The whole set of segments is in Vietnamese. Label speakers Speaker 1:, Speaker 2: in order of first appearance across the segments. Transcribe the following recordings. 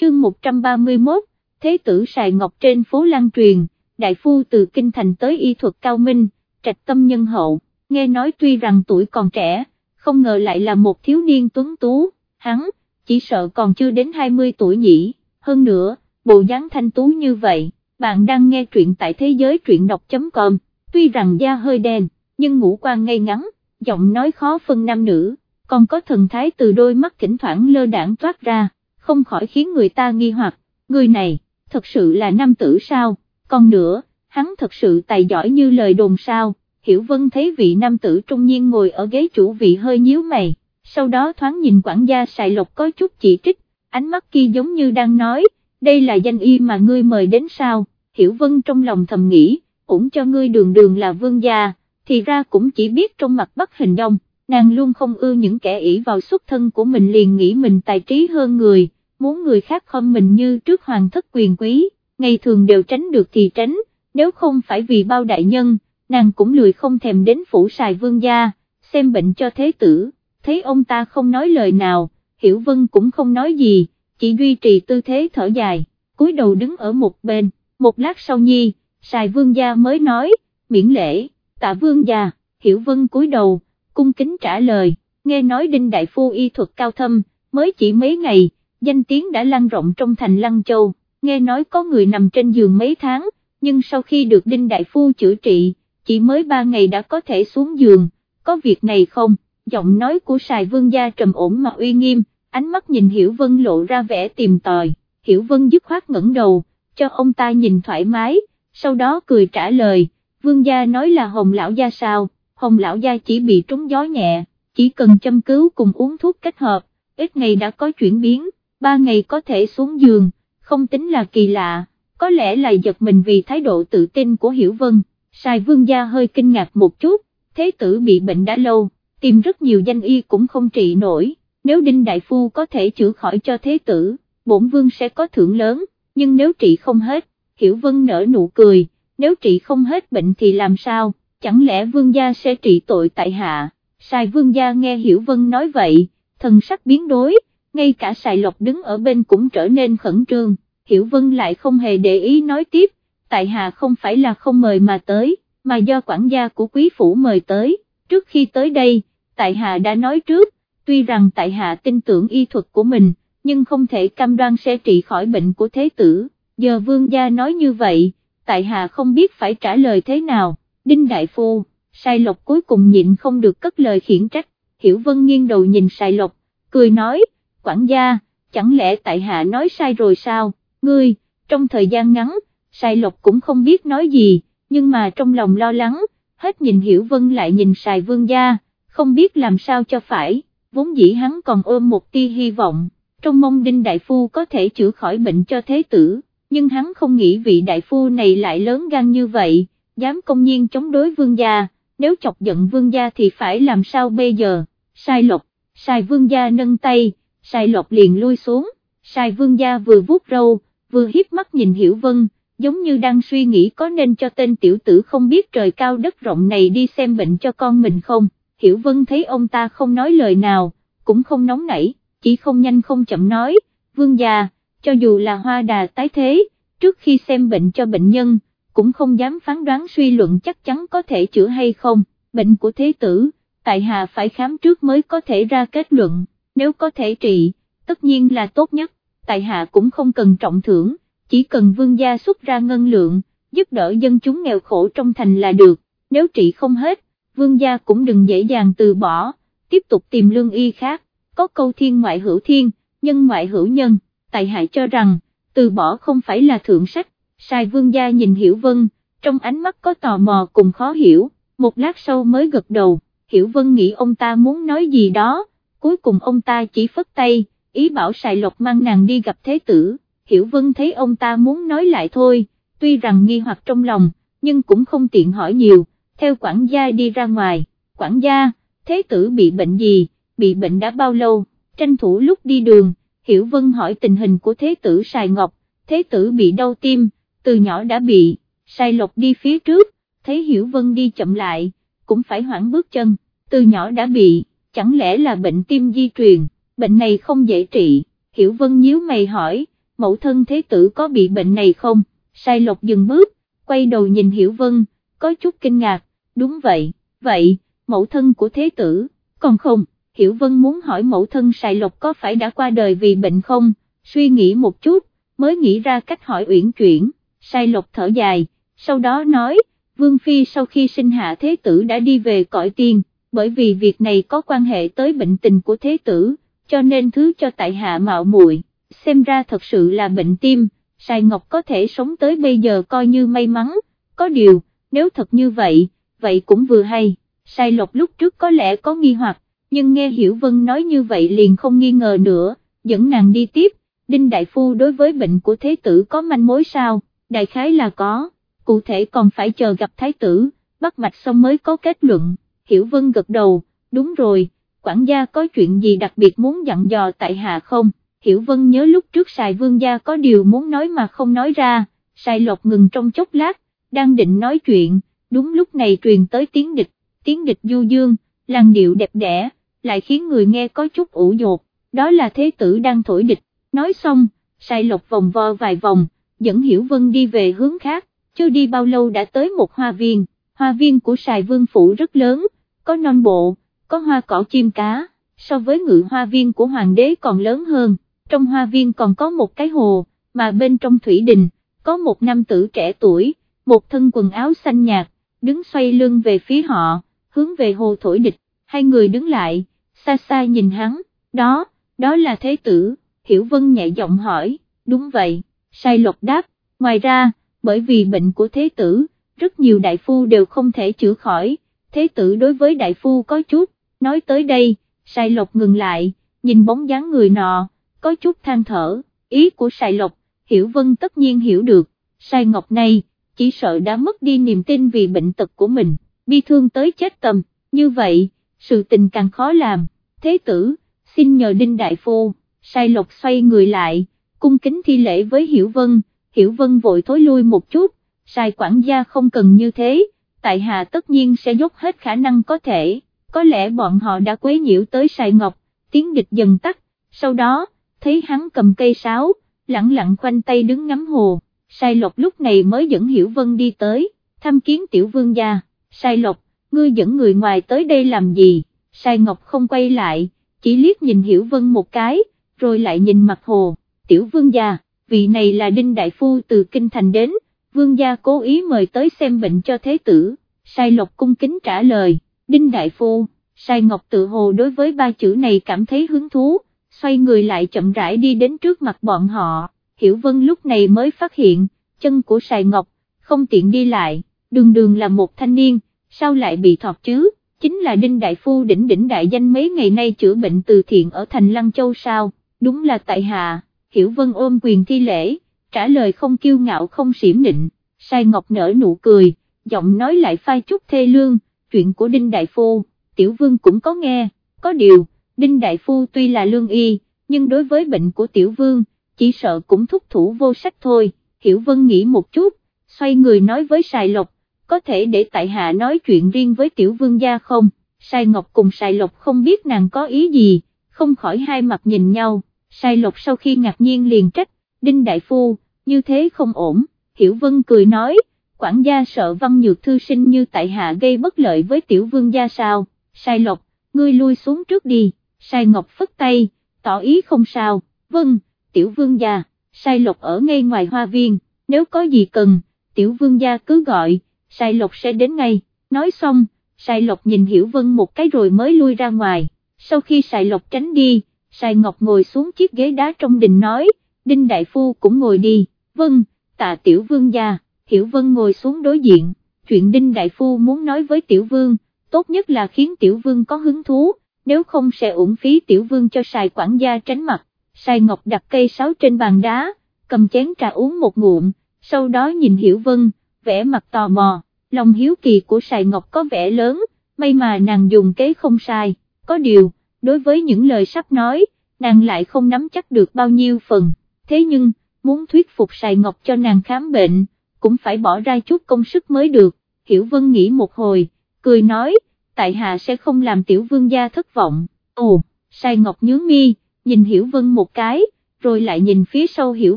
Speaker 1: chương 131, Thế tử Sài Ngọc trên phố Lan Truyền, đại phu từ Kinh Thành tới y thuật cao minh, trạch tâm nhân hậu, nghe nói tuy rằng tuổi còn trẻ, không ngờ lại là một thiếu niên tuấn tú, hắn, chỉ sợ còn chưa đến 20 tuổi nhỉ, hơn nữa, bộ dáng thanh tú như vậy, bạn đang nghe truyện tại thế giới truyện đọc.com, tuy rằng da hơi đen, nhưng ngũ quan ngay ngắn, giọng nói khó phân nam nữ, còn có thần thái từ đôi mắt thỉnh thoảng lơ đảng toát ra, không khỏi khiến người ta nghi hoặc, người này, thật sự là nam tử sao, còn nữa, hắn thật sự tài giỏi như lời đồn sao, Hiểu Vân thấy vị nam tử trung nhiên ngồi ở ghế chủ vị hơi nhíu mày, sau đó thoáng nhìn quản gia xài lộc có chút chỉ trích, ánh mắt kia giống như đang nói, đây là danh y mà ngươi mời đến sao, Hiểu Vân trong lòng thầm nghĩ, ủng cho ngươi đường đường là vương gia, thì ra cũng chỉ biết trong mặt bắt hình đông, nàng luôn không ưa những kẻ ỷ vào xuất thân của mình liền nghĩ mình tài trí hơn người, muốn người khác không mình như trước hoàng thất quyền quý, ngày thường đều tránh được thì tránh, nếu không phải vì bao đại nhân, nàng cũng lười không thèm đến phủ xài vương gia, xem bệnh cho thế tử, thấy ông ta không nói lời nào, Hiểu Vân cũng không nói gì, chỉ duy trì tư thế thở dài, cúi đầu đứng ở một bên, một lát sau nhi, xài vương gia mới nói, miễn lễ, tạ vương gia, Hiểu Vân cúi đầu, cung kính trả lời, nghe nói Đinh Đại Phu y thuật cao thâm, mới chỉ mấy ngày, danh tiếng đã lan rộng trong thành Lăng Châu, nghe nói có người nằm trên giường mấy tháng, nhưng sau khi được Đinh Đại Phu chữa trị, chỉ mới ba ngày đã có thể xuống giường, có việc này không, giọng nói của Sài Vương gia trầm ổn mà uy nghiêm, ánh mắt nhìn Hiểu Vân lộ ra vẻ tìm tòi, Hiểu Vân dứt khoát ngẩng đầu, cho ông ta nhìn thoải mái, sau đó cười trả lời, Vương gia nói là Hồng Lão gia sao, Hồng Lão gia chỉ bị trúng gió nhẹ, chỉ cần châm cứu cùng uống thuốc kết hợp, ít ngày đã có chuyển biến, ba ngày có thể xuống giường, không tính là kỳ lạ, có lẽ là giật mình vì thái độ tự tin của Hiểu Vân, Sài Vương gia hơi kinh ngạc một chút, thế tử bị bệnh đã lâu, tìm rất nhiều danh y cũng không trị nổi, nếu Đinh Đại Phu có thể chữa khỏi cho thế tử, bổn vương sẽ có thưởng lớn, nhưng nếu trị không hết, Hiểu Vân nở nụ cười, nếu trị không hết bệnh thì làm sao, chẳng lẽ vương gia sẽ trị tội tại hạ, Sài Vương gia nghe Hiểu Vân nói vậy, thần sắc biến đối, ngay cả Sài Lộc đứng ở bên cũng trở nên khẩn trương, Hiểu Vân lại không hề để ý nói tiếp, tại hạ không phải là không mời mà tới, mà do quản gia của quý phủ mời tới, trước khi tới đây, tại hạ đã nói trước, tuy rằng tại hạ tin tưởng y thuật của mình, nhưng không thể cam đoan sẽ trị khỏi bệnh của thế tử, giờ vương gia nói như vậy, tại hạ không biết phải trả lời thế nào, đinh đại phu, sai lộc cuối cùng nhịn không được cất lời khiển trách, hiểu vân nghiêng đầu nhìn sai lộc, cười nói, quản gia, chẳng lẽ tại hạ nói sai rồi sao, ngươi, trong thời gian ngắn, sai lộc cũng không biết nói gì, nhưng mà trong lòng lo lắng, hết nhìn hiểu vân lại nhìn Sai vương gia, không biết làm sao cho phải, vốn dĩ hắn còn ôm một tia hy vọng, trong mong đinh đại phu có thể chữa khỏi bệnh cho thế tử, nhưng hắn không nghĩ vị đại phu này lại lớn gan như vậy, dám công nhiên chống đối vương gia, nếu chọc giận vương gia thì phải làm sao bây giờ, sai lộc, sai vương gia nâng tay, sai lộc liền lui xuống, sai vương gia vừa vuốt râu, vừa hiếp mắt nhìn hiểu vân, giống như đang suy nghĩ có nên cho tên tiểu tử không biết trời cao đất rộng này đi xem bệnh cho con mình không, hiểu vân thấy ông ta không nói lời nào, cũng không nóng nảy, chỉ không nhanh không chậm nói, vương già, cho dù là hoa đà tái thế, trước khi xem bệnh cho bệnh nhân, cũng không dám phán đoán suy luận chắc chắn có thể chữa hay không, bệnh của thế tử, tại hạ phải khám trước mới có thể ra kết luận, nếu có thể trị, tất nhiên là tốt nhất, tại hạ cũng không cần trọng thưởng chỉ cần vương gia xuất ra ngân lượng, giúp đỡ dân chúng nghèo khổ trong thành là được, nếu trị không hết, vương gia cũng đừng dễ dàng từ bỏ, tiếp tục tìm lương y khác, có câu thiên ngoại hữu thiên, nhân ngoại hữu nhân, tại hạ cho rằng, từ bỏ không phải là thượng sách, sai vương gia nhìn hiểu vân, trong ánh mắt có tò mò cùng khó hiểu, một lát sau mới gật đầu, hiểu vân nghĩ ông ta muốn nói gì đó, cuối cùng ông ta chỉ phất tay, ý bảo sài lộc mang nàng đi gặp thế tử. Hiểu Vân thấy ông ta muốn nói lại thôi, tuy rằng nghi hoặc trong lòng, nhưng cũng không tiện hỏi nhiều, theo quản gia đi ra ngoài, quản gia, thế tử bị bệnh gì, bị bệnh đã bao lâu, tranh thủ lúc đi đường, Hiểu Vân hỏi tình hình của thế tử Sài Ngọc, thế tử bị đau tim, từ nhỏ đã bị, Sài Lộc đi phía trước, thấy Hiểu Vân đi chậm lại, cũng phải hoãn bước chân, từ nhỏ đã bị, chẳng lẽ là bệnh tim di truyền, bệnh này không dễ trị, Hiểu Vân nhíu mày hỏi, mẫu thân thế tử có bị bệnh này không, sai lộc dừng bước, quay đầu nhìn Hiểu Vân, có chút kinh ngạc, đúng vậy, vậy, mẫu thân của thế tử, còn không, Hiểu Vân muốn hỏi mẫu thân sai lộc có phải đã qua đời vì bệnh không, suy nghĩ một chút, mới nghĩ ra cách hỏi uyển chuyển, sai lộc thở dài, sau đó nói, Vương Phi sau khi sinh hạ thế tử đã đi về cõi tiên, bởi vì việc này có quan hệ tới bệnh tình của thế tử, cho nên thứ cho tại hạ mạo muội xem ra thật sự là bệnh tim, Sài Ngọc có thể sống tới bây giờ coi như may mắn, có điều, nếu thật như vậy, vậy cũng vừa hay, Sài Lộc lúc trước có lẽ có nghi hoặc, nhưng nghe Hiểu Vân nói như vậy liền không nghi ngờ nữa, dẫn nàng đi tiếp, Đinh Đại Phu đối với bệnh của thế tử có manh mối sao, đại khái là có, cụ thể còn phải chờ gặp thái tử, bắt mạch xong mới có kết luận, Hiểu Vân gật đầu, đúng rồi, quản gia có chuyện gì đặc biệt muốn dặn dò tại hạ không? Hiểu Vân nhớ lúc trước Sài Vương gia có điều muốn nói mà không nói ra, Sài Lộc ngừng trong chốc lát, đang định nói chuyện, đúng lúc này truyền tới tiếng địch, tiếng địch du dương, làn điệu đẹp đẽ, lại khiến người nghe có chút ủ dột, đó là thế tử đang thổi địch, nói xong, Sài Lộc vòng vo vài vòng, dẫn Hiểu Vân đi về hướng khác, chưa đi bao lâu đã tới một hoa viên, hoa viên của Sài Vương Phủ rất lớn, có non bộ, có hoa cỏ chim cá, so với ngự hoa viên của hoàng đế còn lớn hơn. Trong hoa viên còn có một cái hồ, mà bên trong thủy đình, có một nam tử trẻ tuổi, một thân quần áo xanh nhạt, đứng xoay lưng về phía họ, hướng về hồ thổi địch, hai người đứng lại, xa xa nhìn hắn, đó, đó là thế tử, Hiểu Vân nhẹ giọng hỏi, đúng vậy, sai lộc đáp, ngoài ra, bởi vì bệnh của thế tử, rất nhiều đại phu đều không thể chữa khỏi, thế tử đối với đại phu có chút, nói tới đây, sai lộc ngừng lại, nhìn bóng dáng người nọ, có chút than thở, ý của Sài Lộc, Hiểu Vân tất nhiên hiểu được, Sài Ngọc này, chỉ sợ đã mất đi niềm tin vì bệnh tật của mình, bi thương tới chết tầm, như vậy, sự tình càng khó làm, thế tử, xin nhờ Đinh Đại Phu, Sài Lộc xoay người lại, cung kính thi lễ với Hiểu Vân, Hiểu Vân vội thối lui một chút, Sài quản gia không cần như thế, tại hạ tất nhiên sẽ dốc hết khả năng có thể, có lẽ bọn họ đã quấy nhiễu tới Sài Ngọc, tiếng địch dần tắt, sau đó, thấy hắn cầm cây sáo, lặng lặng khoanh tay đứng ngắm hồ, sai lộc lúc này mới dẫn Hiểu Vân đi tới, thăm kiến tiểu vương gia, sai lộc, ngươi dẫn người ngoài tới đây làm gì, sai ngọc không quay lại, chỉ liếc nhìn Hiểu Vân một cái, rồi lại nhìn mặt hồ, tiểu vương gia, vị này là Đinh Đại Phu từ Kinh Thành đến, vương gia cố ý mời tới xem bệnh cho thế tử, sai lộc cung kính trả lời, Đinh Đại Phu, sai ngọc tự hồ đối với ba chữ này cảm thấy hứng thú, xoay người lại chậm rãi đi đến trước mặt bọn họ, Hiểu Vân lúc này mới phát hiện, chân của Sài Ngọc, không tiện đi lại, đường đường là một thanh niên, sao lại bị thọt chứ, chính là Đinh Đại Phu đỉnh đỉnh đại danh mấy ngày nay chữa bệnh từ thiện ở thành Lăng Châu sao, đúng là tại hạ, Hiểu Vân ôm quyền thi lễ, trả lời không kiêu ngạo không xỉm nịnh, Sài Ngọc nở nụ cười, giọng nói lại phai chút thê lương, chuyện của Đinh Đại Phu, Tiểu Vương cũng có nghe, có điều Đinh Đại Phu tuy là lương y, nhưng đối với bệnh của Tiểu Vương, chỉ sợ cũng thúc thủ vô sách thôi, Hiểu Vân nghĩ một chút, xoay người nói với Sài Lộc, có thể để tại hạ nói chuyện riêng với Tiểu Vương gia không, Sài Ngọc cùng Sài Lộc không biết nàng có ý gì, không khỏi hai mặt nhìn nhau, Sài Lộc sau khi ngạc nhiên liền trách, Đinh Đại Phu, như thế không ổn, Hiểu Vân cười nói, quản gia sợ văn nhược thư sinh như tại hạ gây bất lợi với Tiểu Vương gia sao, Sai Lộc, ngươi lui xuống trước đi. Sai Ngọc phất tay, tỏ ý không sao, vâng, tiểu vương gia, Sai Lộc ở ngay ngoài hoa viên, nếu có gì cần, tiểu vương gia cứ gọi, Sai Lộc sẽ đến ngay, nói xong, Sai Lộc nhìn Hiểu Vân một cái rồi mới lui ra ngoài, sau khi Sai Lộc tránh đi, Sai Ngọc ngồi xuống chiếc ghế đá trong đình nói, Đinh Đại Phu cũng ngồi đi, vâng, tạ tiểu vương gia, Hiểu Vân ngồi xuống đối diện, chuyện Đinh Đại Phu muốn nói với tiểu vương, tốt nhất là khiến tiểu vương có hứng thú, nếu không sẽ uổng phí tiểu vương cho sài quản gia tránh mặt, sài ngọc đặt cây sáo trên bàn đá, cầm chén trà uống một ngụm, sau đó nhìn hiểu vân, vẽ mặt tò mò, lòng hiếu kỳ của sài ngọc có vẻ lớn, may mà nàng dùng kế không sai, có điều, đối với những lời sắp nói, nàng lại không nắm chắc được bao nhiêu phần, thế nhưng, muốn thuyết phục sài ngọc cho nàng khám bệnh, cũng phải bỏ ra chút công sức mới được, hiểu vân nghĩ một hồi, cười nói, tại hạ sẽ không làm tiểu vương gia thất vọng, ồ, Sài ngọc nhướng mi, nhìn hiểu vân một cái, rồi lại nhìn phía sau Hiểu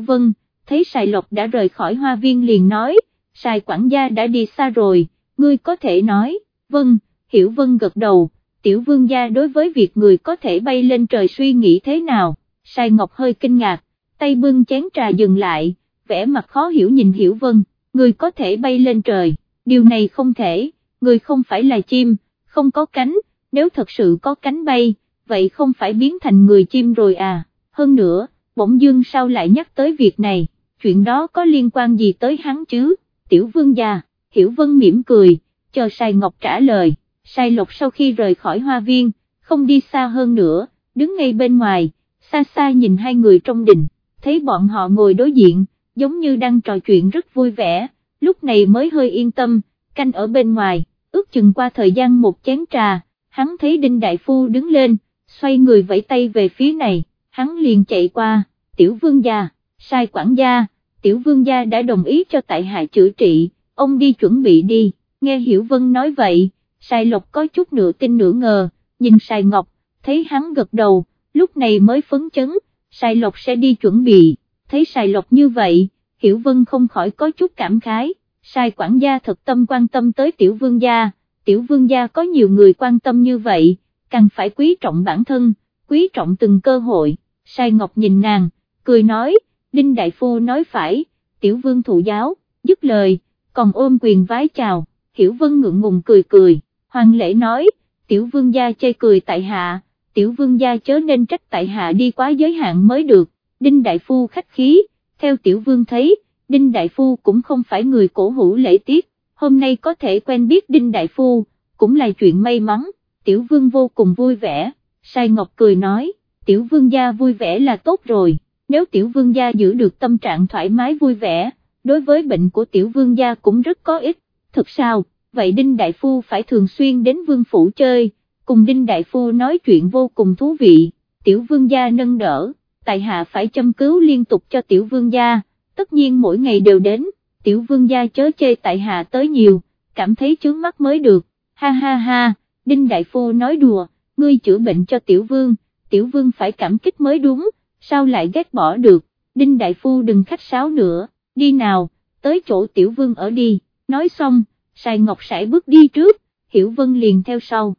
Speaker 1: Vân, thấy Sài Lộc đã rời khỏi hoa viên liền nói, Sài quản gia đã đi xa rồi, ngươi có thể nói, vâng, Hiểu Vân gật đầu, tiểu vương gia đối với việc người có thể bay lên trời suy nghĩ thế nào, Sài Ngọc hơi kinh ngạc, tay bưng chén trà dừng lại, vẻ mặt khó hiểu nhìn Hiểu Vân, người có thể bay lên trời, điều này không thể, người không phải là chim, không có cánh, nếu thật sự có cánh bay, vậy không phải biến thành người chim rồi à, hơn nữa, bỗng dương sao lại nhắc tới việc này, chuyện đó có liên quan gì tới hắn chứ, tiểu vương gia, hiểu vân mỉm cười, chờ Sai Ngọc trả lời, Sai Lộc sau khi rời khỏi hoa viên, không đi xa hơn nữa, đứng ngay bên ngoài, xa xa nhìn hai người trong đình, thấy bọn họ ngồi đối diện, giống như đang trò chuyện rất vui vẻ, lúc này mới hơi yên tâm, canh ở bên ngoài, ước chừng qua thời gian một chén trà, hắn thấy Đinh Đại Phu đứng lên, xoay người vẫy tay về phía này, hắn liền chạy qua, tiểu vương gia, sai quản gia, tiểu vương gia đã đồng ý cho tại hạ chữa trị, ông đi chuẩn bị đi, nghe Hiểu Vân nói vậy, sai lộc có chút nửa tin nửa ngờ, nhìn sai ngọc, thấy hắn gật đầu, lúc này mới phấn chấn, Sài lộc sẽ đi chuẩn bị, thấy Sài lộc như vậy, Hiểu Vân không khỏi có chút cảm khái, Sài quản gia thật tâm quan tâm tới tiểu vương gia, tiểu vương gia có nhiều người quan tâm như vậy, càng phải quý trọng bản thân, quý trọng từng cơ hội, Sài ngọc nhìn nàng, cười nói, Đinh Đại Phu nói phải, tiểu vương thụ giáo, dứt lời, còn ôm quyền vái chào, hiểu vân ngượng ngùng cười cười, hoàng lễ nói, tiểu vương gia chê cười tại hạ, tiểu vương gia chớ nên trách tại hạ đi quá giới hạn mới được, Đinh Đại Phu khách khí, theo tiểu vương thấy, Đinh Đại Phu cũng không phải người cổ hủ lễ tiết, hôm nay có thể quen biết Đinh Đại Phu, cũng là chuyện may mắn, tiểu vương vô cùng vui vẻ, Sai Ngọc cười nói, tiểu vương gia vui vẻ là tốt rồi, nếu tiểu vương gia giữ được tâm trạng thoải mái vui vẻ, đối với bệnh của tiểu vương gia cũng rất có ích, thật sao, vậy Đinh Đại Phu phải thường xuyên đến vương phủ chơi, cùng Đinh Đại Phu nói chuyện vô cùng thú vị, tiểu vương gia nâng đỡ, tại hạ phải châm cứu liên tục cho tiểu vương gia, tất nhiên mỗi ngày đều đến, tiểu vương gia chớ chê tại hạ tới nhiều, cảm thấy chướng mắt mới được, ha ha ha, Đinh Đại Phu nói đùa, ngươi chữa bệnh cho tiểu vương, tiểu vương phải cảm kích mới đúng, sao lại ghét bỏ được, Đinh Đại Phu đừng khách sáo nữa, đi nào, tới chỗ tiểu vương ở đi, nói xong, Sài Ngọc sải bước đi trước, Hiểu Vân liền theo sau.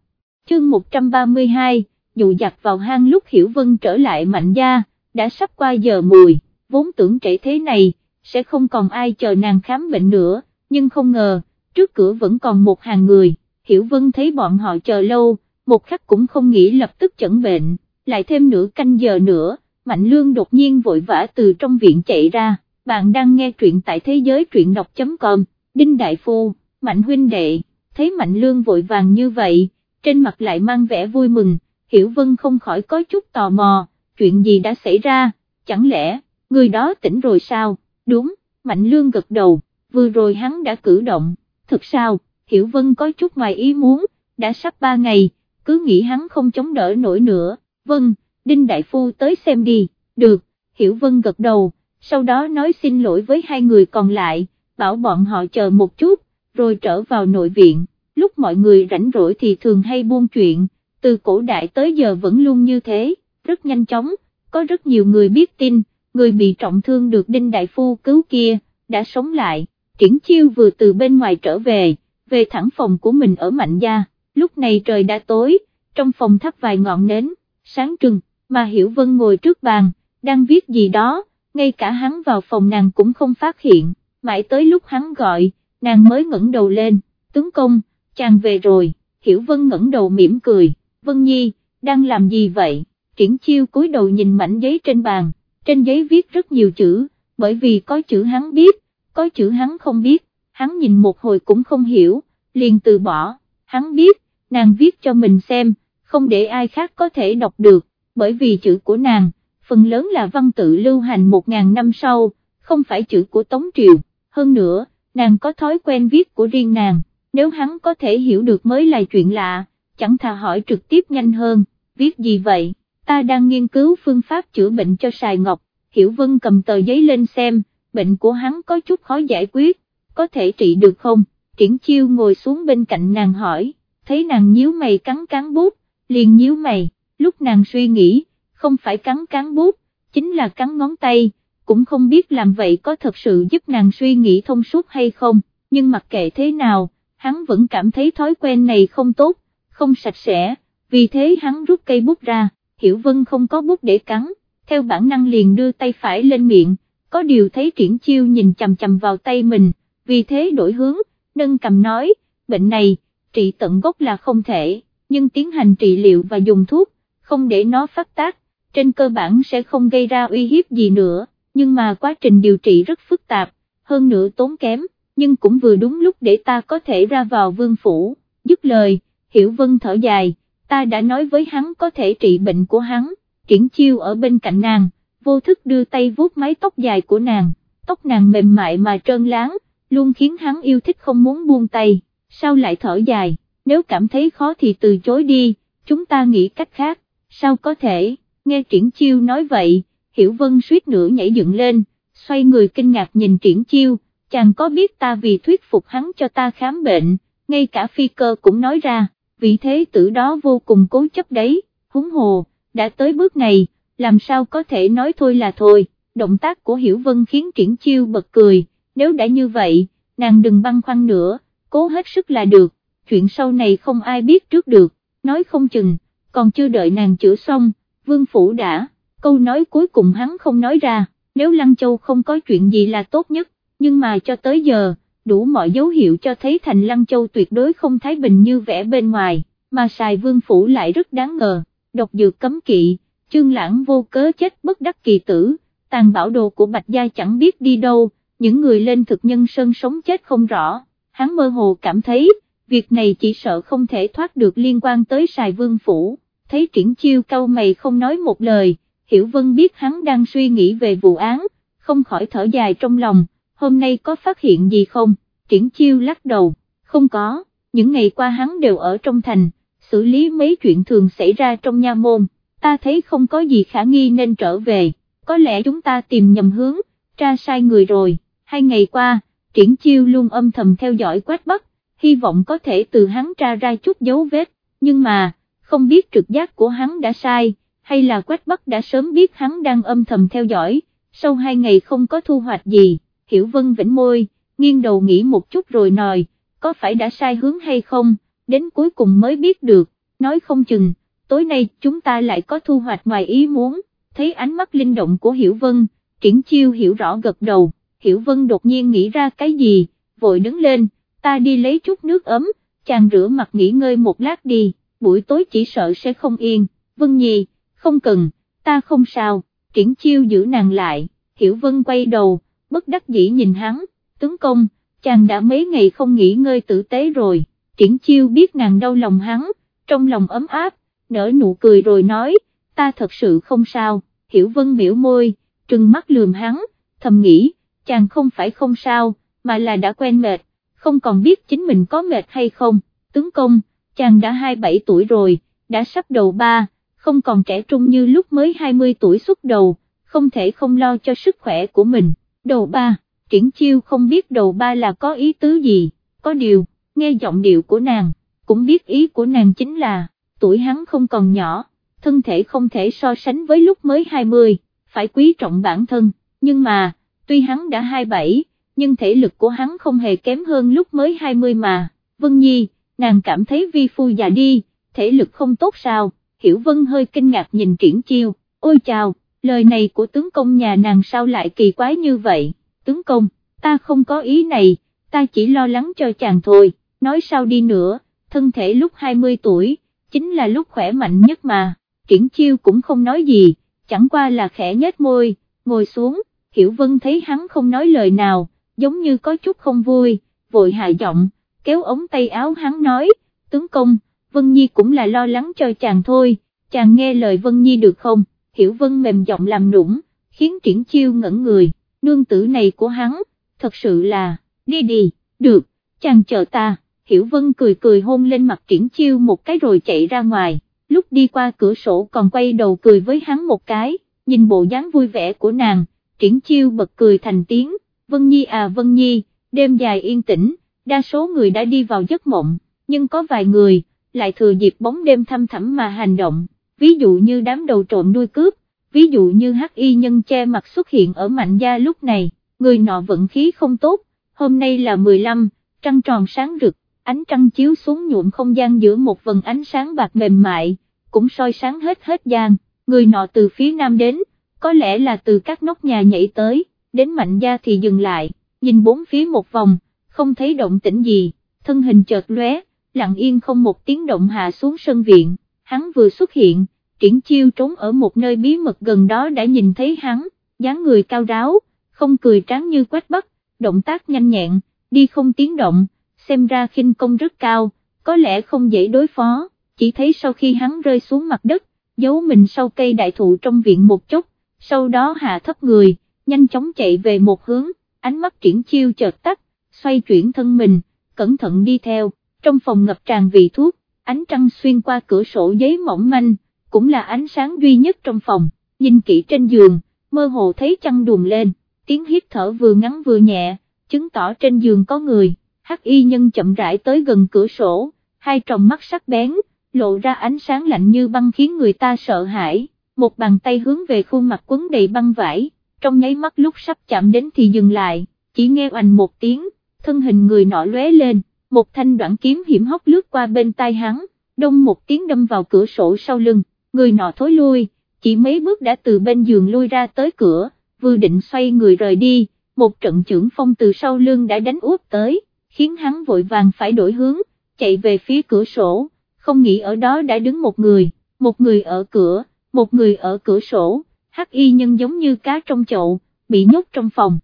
Speaker 1: Chương 132, dụ giặt vào hang lúc Hiểu Vân trở lại mạnh gia, đã sắp qua giờ mùi, vốn tưởng trễ thế này, sẽ không còn ai chờ nàng khám bệnh nữa, nhưng không ngờ, trước cửa vẫn còn một hàng người, Hiểu Vân thấy bọn họ chờ lâu, một khắc cũng không nghĩ lập tức chẩn bệnh, lại thêm nửa canh giờ nữa, Mạnh Lương đột nhiên vội vã từ trong viện chạy ra, bạn đang nghe truyện tại thế giới truyện đọc.com, Đinh Đại Phu, Mạnh Huynh Đệ, thấy Mạnh Lương vội vàng như vậy, trên mặt lại mang vẻ vui mừng, Hiểu Vân không khỏi có chút tò mò, chuyện gì đã xảy ra, chẳng lẽ, người đó tỉnh rồi sao, đúng, Mạnh Lương gật đầu, vừa rồi hắn đã cử động, thật sao, Hiểu Vân có chút ngoài ý muốn, đã sắp ba ngày, cứ nghĩ hắn không chống đỡ nổi nữa, vâng, Đinh Đại Phu tới xem đi, được, Hiểu Vân gật đầu, sau đó nói xin lỗi với hai người còn lại, bảo bọn họ chờ một chút, rồi trở vào nội viện, lúc mọi người rảnh rỗi thì thường hay buôn chuyện, từ cổ đại tới giờ vẫn luôn như thế, rất nhanh chóng, có rất nhiều người biết tin, người bị trọng thương được Đinh Đại Phu cứu kia, đã sống lại, triển chiêu vừa từ bên ngoài trở về, về thẳng phòng của mình ở Mạnh Gia, lúc này trời đã tối, trong phòng thắp vài ngọn nến, sáng trưng, mà Hiểu Vân ngồi trước bàn, đang viết gì đó, ngay cả hắn vào phòng nàng cũng không phát hiện, mãi tới lúc hắn gọi, nàng mới ngẩng đầu lên, tướng công, chàng về rồi, Hiểu Vân ngẩng đầu mỉm cười, Vân Nhi, đang làm gì vậy, triển chiêu cúi đầu nhìn mảnh giấy trên bàn, trên giấy viết rất nhiều chữ, bởi vì có chữ hắn biết, có chữ hắn không biết, hắn nhìn một hồi cũng không hiểu, liền từ bỏ, hắn biết, nàng viết cho mình xem, không để ai khác có thể đọc được, bởi vì chữ của nàng, phần lớn là văn tự lưu hành một ngàn năm sau, không phải chữ của Tống Triều, hơn nữa, nàng có thói quen viết của riêng nàng, nếu hắn có thể hiểu được mới là chuyện lạ, chẳng thà hỏi trực tiếp nhanh hơn, viết gì vậy, ta đang nghiên cứu phương pháp chữa bệnh cho Sài Ngọc, Hiểu Vân cầm tờ giấy lên xem, bệnh của hắn có chút khó giải quyết, có thể trị được không, triển chiêu ngồi xuống bên cạnh nàng hỏi, thấy nàng nhíu mày cắn cắn bút, liền nhíu mày, lúc nàng suy nghĩ, không phải cắn cắn bút, chính là cắn ngón tay, cũng không biết làm vậy có thật sự giúp nàng suy nghĩ thông suốt hay không, nhưng mặc kệ thế nào, hắn vẫn cảm thấy thói quen này không tốt, không sạch sẽ, vì thế hắn rút cây bút ra, Hiểu Vân không có bút để cắn, theo bản năng liền đưa tay phải lên miệng, có điều thấy triển chiêu nhìn chầm chầm vào tay mình, vì thế đổi hướng, nâng cầm nói, bệnh này, trị tận gốc là không thể, nhưng tiến hành trị liệu và dùng thuốc, không để nó phát tác, trên cơ bản sẽ không gây ra uy hiếp gì nữa, nhưng mà quá trình điều trị rất phức tạp, hơn nữa tốn kém, nhưng cũng vừa đúng lúc để ta có thể ra vào vương phủ, dứt lời, hiểu vân thở dài, ta đã nói với hắn có thể trị bệnh của hắn, triển chiêu ở bên cạnh nàng, vô thức đưa tay vuốt mái tóc dài của nàng, tóc nàng mềm mại mà trơn láng, luôn khiến hắn yêu thích không muốn buông tay, sao lại thở dài, nếu cảm thấy khó thì từ chối đi, chúng ta nghĩ cách khác, sao có thể, nghe triển chiêu nói vậy, hiểu vân suýt nữa nhảy dựng lên, xoay người kinh ngạc nhìn triển chiêu, chàng có biết ta vì thuyết phục hắn cho ta khám bệnh, ngay cả phi cơ cũng nói ra, vị thế tử đó vô cùng cố chấp đấy, húng hồ, đã tới bước này, làm sao có thể nói thôi là thôi, động tác của Hiểu Vân khiến triển chiêu bật cười, nếu đã như vậy, nàng đừng băn khoăn nữa, cố hết sức là được, chuyện sau này không ai biết trước được, nói không chừng, còn chưa đợi nàng chữa xong, vương phủ đã, câu nói cuối cùng hắn không nói ra, nếu Lăng Châu không có chuyện gì là tốt nhất, nhưng mà cho tới giờ, đủ mọi dấu hiệu cho thấy thành Lăng Châu tuyệt đối không thái bình như vẻ bên ngoài, mà xài vương phủ lại rất đáng ngờ, độc dược cấm kỵ, chương lãng vô cớ chết bất đắc kỳ tử, tàn bảo đồ của Bạch Gia chẳng biết đi đâu, những người lên thực nhân sơn sống chết không rõ, hắn mơ hồ cảm thấy, việc này chỉ sợ không thể thoát được liên quan tới xài vương phủ, thấy triển chiêu cau mày không nói một lời, Hiểu Vân biết hắn đang suy nghĩ về vụ án, không khỏi thở dài trong lòng, hôm nay có phát hiện gì không, triển chiêu lắc đầu, không có, những ngày qua hắn đều ở trong thành, xử lý mấy chuyện thường xảy ra trong nha môn, ta thấy không có gì khả nghi nên trở về, có lẽ chúng ta tìm nhầm hướng, tra sai người rồi, hai ngày qua, triển chiêu luôn âm thầm theo dõi Quách bắc, hy vọng có thể từ hắn tra ra chút dấu vết, nhưng mà, không biết trực giác của hắn đã sai, hay là quách bắc đã sớm biết hắn đang âm thầm theo dõi, sau hai ngày không có thu hoạch gì, hiểu vân vĩnh môi, nghiêng đầu nghĩ một chút rồi nói, có phải đã sai hướng hay không, đến cuối cùng mới biết được, nói không chừng, tối nay chúng ta lại có thu hoạch ngoài ý muốn, thấy ánh mắt linh động của Hiểu Vân, triển chiêu hiểu rõ gật đầu, Hiểu Vân đột nhiên nghĩ ra cái gì, vội đứng lên, ta đi lấy chút nước ấm, chàng rửa mặt nghỉ ngơi một lát đi, buổi tối chỉ sợ sẽ không yên, Vân Nhi, không cần, ta không sao, triển chiêu giữ nàng lại, Hiểu Vân quay đầu, bất đắc dĩ nhìn hắn, tướng công, chàng đã mấy ngày không nghỉ ngơi tử tế rồi, triển chiêu biết nàng đau lòng hắn, trong lòng ấm áp, nở nụ cười rồi nói, ta thật sự không sao, hiểu vân biểu môi, trừng mắt lườm hắn, thầm nghĩ, chàng không phải không sao, mà là đã quen mệt, không còn biết chính mình có mệt hay không, tướng công, chàng đã 27 tuổi rồi, đã sắp đầu ba, không còn trẻ trung như lúc mới 20 tuổi xuất đầu, không thể không lo cho sức khỏe của mình, đầu ba, triển chiêu không biết đầu ba là có ý tứ gì, có điều, nghe giọng điệu của nàng, cũng biết ý của nàng chính là, tuổi hắn không còn nhỏ, thân thể không thể so sánh với lúc mới 20, phải quý trọng bản thân, nhưng mà, tuy hắn đã 27, nhưng thể lực của hắn không hề kém hơn lúc mới 20 mà, Vân Nhi, nàng cảm thấy vi phu già đi, thể lực không tốt sao, Hiểu Vân hơi kinh ngạc nhìn triển chiêu, ôi chào, lời này của tướng công nhà nàng sao lại kỳ quái như vậy, tướng công, ta không có ý này, ta chỉ lo lắng cho chàng thôi, nói sao đi nữa, thân thể lúc 20 tuổi, chính là lúc khỏe mạnh nhất mà, triển chiêu cũng không nói gì, chẳng qua là khẽ nhếch môi, ngồi xuống, Hiểu Vân thấy hắn không nói lời nào, giống như có chút không vui, vội hạ giọng, kéo ống tay áo hắn nói, tướng công, Vân Nhi cũng là lo lắng cho chàng thôi, chàng nghe lời Vân Nhi được không, Hiểu Vân mềm giọng làm nũng, khiến triển chiêu ngẩn người, nương tử này của hắn, thật sự là, đi đi, được, chàng chờ ta. Hiểu Vân cười cười hôn lên mặt triển chiêu một cái rồi chạy ra ngoài, lúc đi qua cửa sổ còn quay đầu cười với hắn một cái, nhìn bộ dáng vui vẻ của nàng, triển chiêu bật cười thành tiếng, Vân Nhi à Vân Nhi, đêm dài yên tĩnh, đa số người đã đi vào giấc mộng, nhưng có vài người, lại thừa dịp bóng đêm thăm thẳm mà hành động, ví dụ như đám đầu trộm đuôi cướp, ví dụ như hắc y nhân che mặt xuất hiện ở mạnh gia lúc này, người nọ vận khí không tốt, hôm nay là 15, trăng tròn sáng rực, ánh trăng chiếu xuống nhuộm không gian giữa một vần ánh sáng bạc mềm mại, cũng soi sáng hết hết gian, người nọ từ phía nam đến, có lẽ là từ các nóc nhà nhảy tới, đến mạnh gia thì dừng lại, nhìn bốn phía một vòng, không thấy động tĩnh gì, thân hình chợt lóe, lặng yên không một tiếng động hạ xuống sân viện, hắn vừa xuất hiện, triển chiêu trốn ở một nơi bí mật gần đó đã nhìn thấy hắn, dáng người cao ráo, không cười tráng như quách bắc, động tác nhanh nhẹn, đi không tiếng động, xem ra khinh công rất cao, có lẽ không dễ đối phó, chỉ thấy sau khi hắn rơi xuống mặt đất, giấu mình sau cây đại thụ trong viện một chút, sau đó hạ thấp người, nhanh chóng chạy về một hướng, ánh mắt triển chiêu chợt tắt, xoay chuyển thân mình, cẩn thận đi theo, trong phòng ngập tràn vị thuốc, ánh trăng xuyên qua cửa sổ giấy mỏng manh, cũng là ánh sáng duy nhất trong phòng, nhìn kỹ trên giường, mơ hồ thấy chăn đùm lên, tiếng hít thở vừa ngắn vừa nhẹ, chứng tỏ trên giường có người, hắc y nhân chậm rãi tới gần cửa sổ, hai tròng mắt sắc bén, lộ ra ánh sáng lạnh như băng khiến người ta sợ hãi, một bàn tay hướng về khuôn mặt quấn đầy băng vải, trong nháy mắt lúc sắp chạm đến thì dừng lại, chỉ nghe oành một tiếng, thân hình người nọ lóe lên, một thanh đoạn kiếm hiểm hóc lướt qua bên tai hắn, đông một tiếng đâm vào cửa sổ sau lưng, người nọ thối lui, chỉ mấy bước đã từ bên giường lui ra tới cửa, vừa định xoay người rời đi, một trận trưởng phong từ sau lưng đã đánh úp tới, khiến hắn vội vàng phải đổi hướng, chạy về phía cửa sổ, không nghĩ ở đó đã đứng một người, một người ở cửa, một người ở cửa sổ, hắc y nhân giống như cá trong chậu, bị nhốt trong phòng.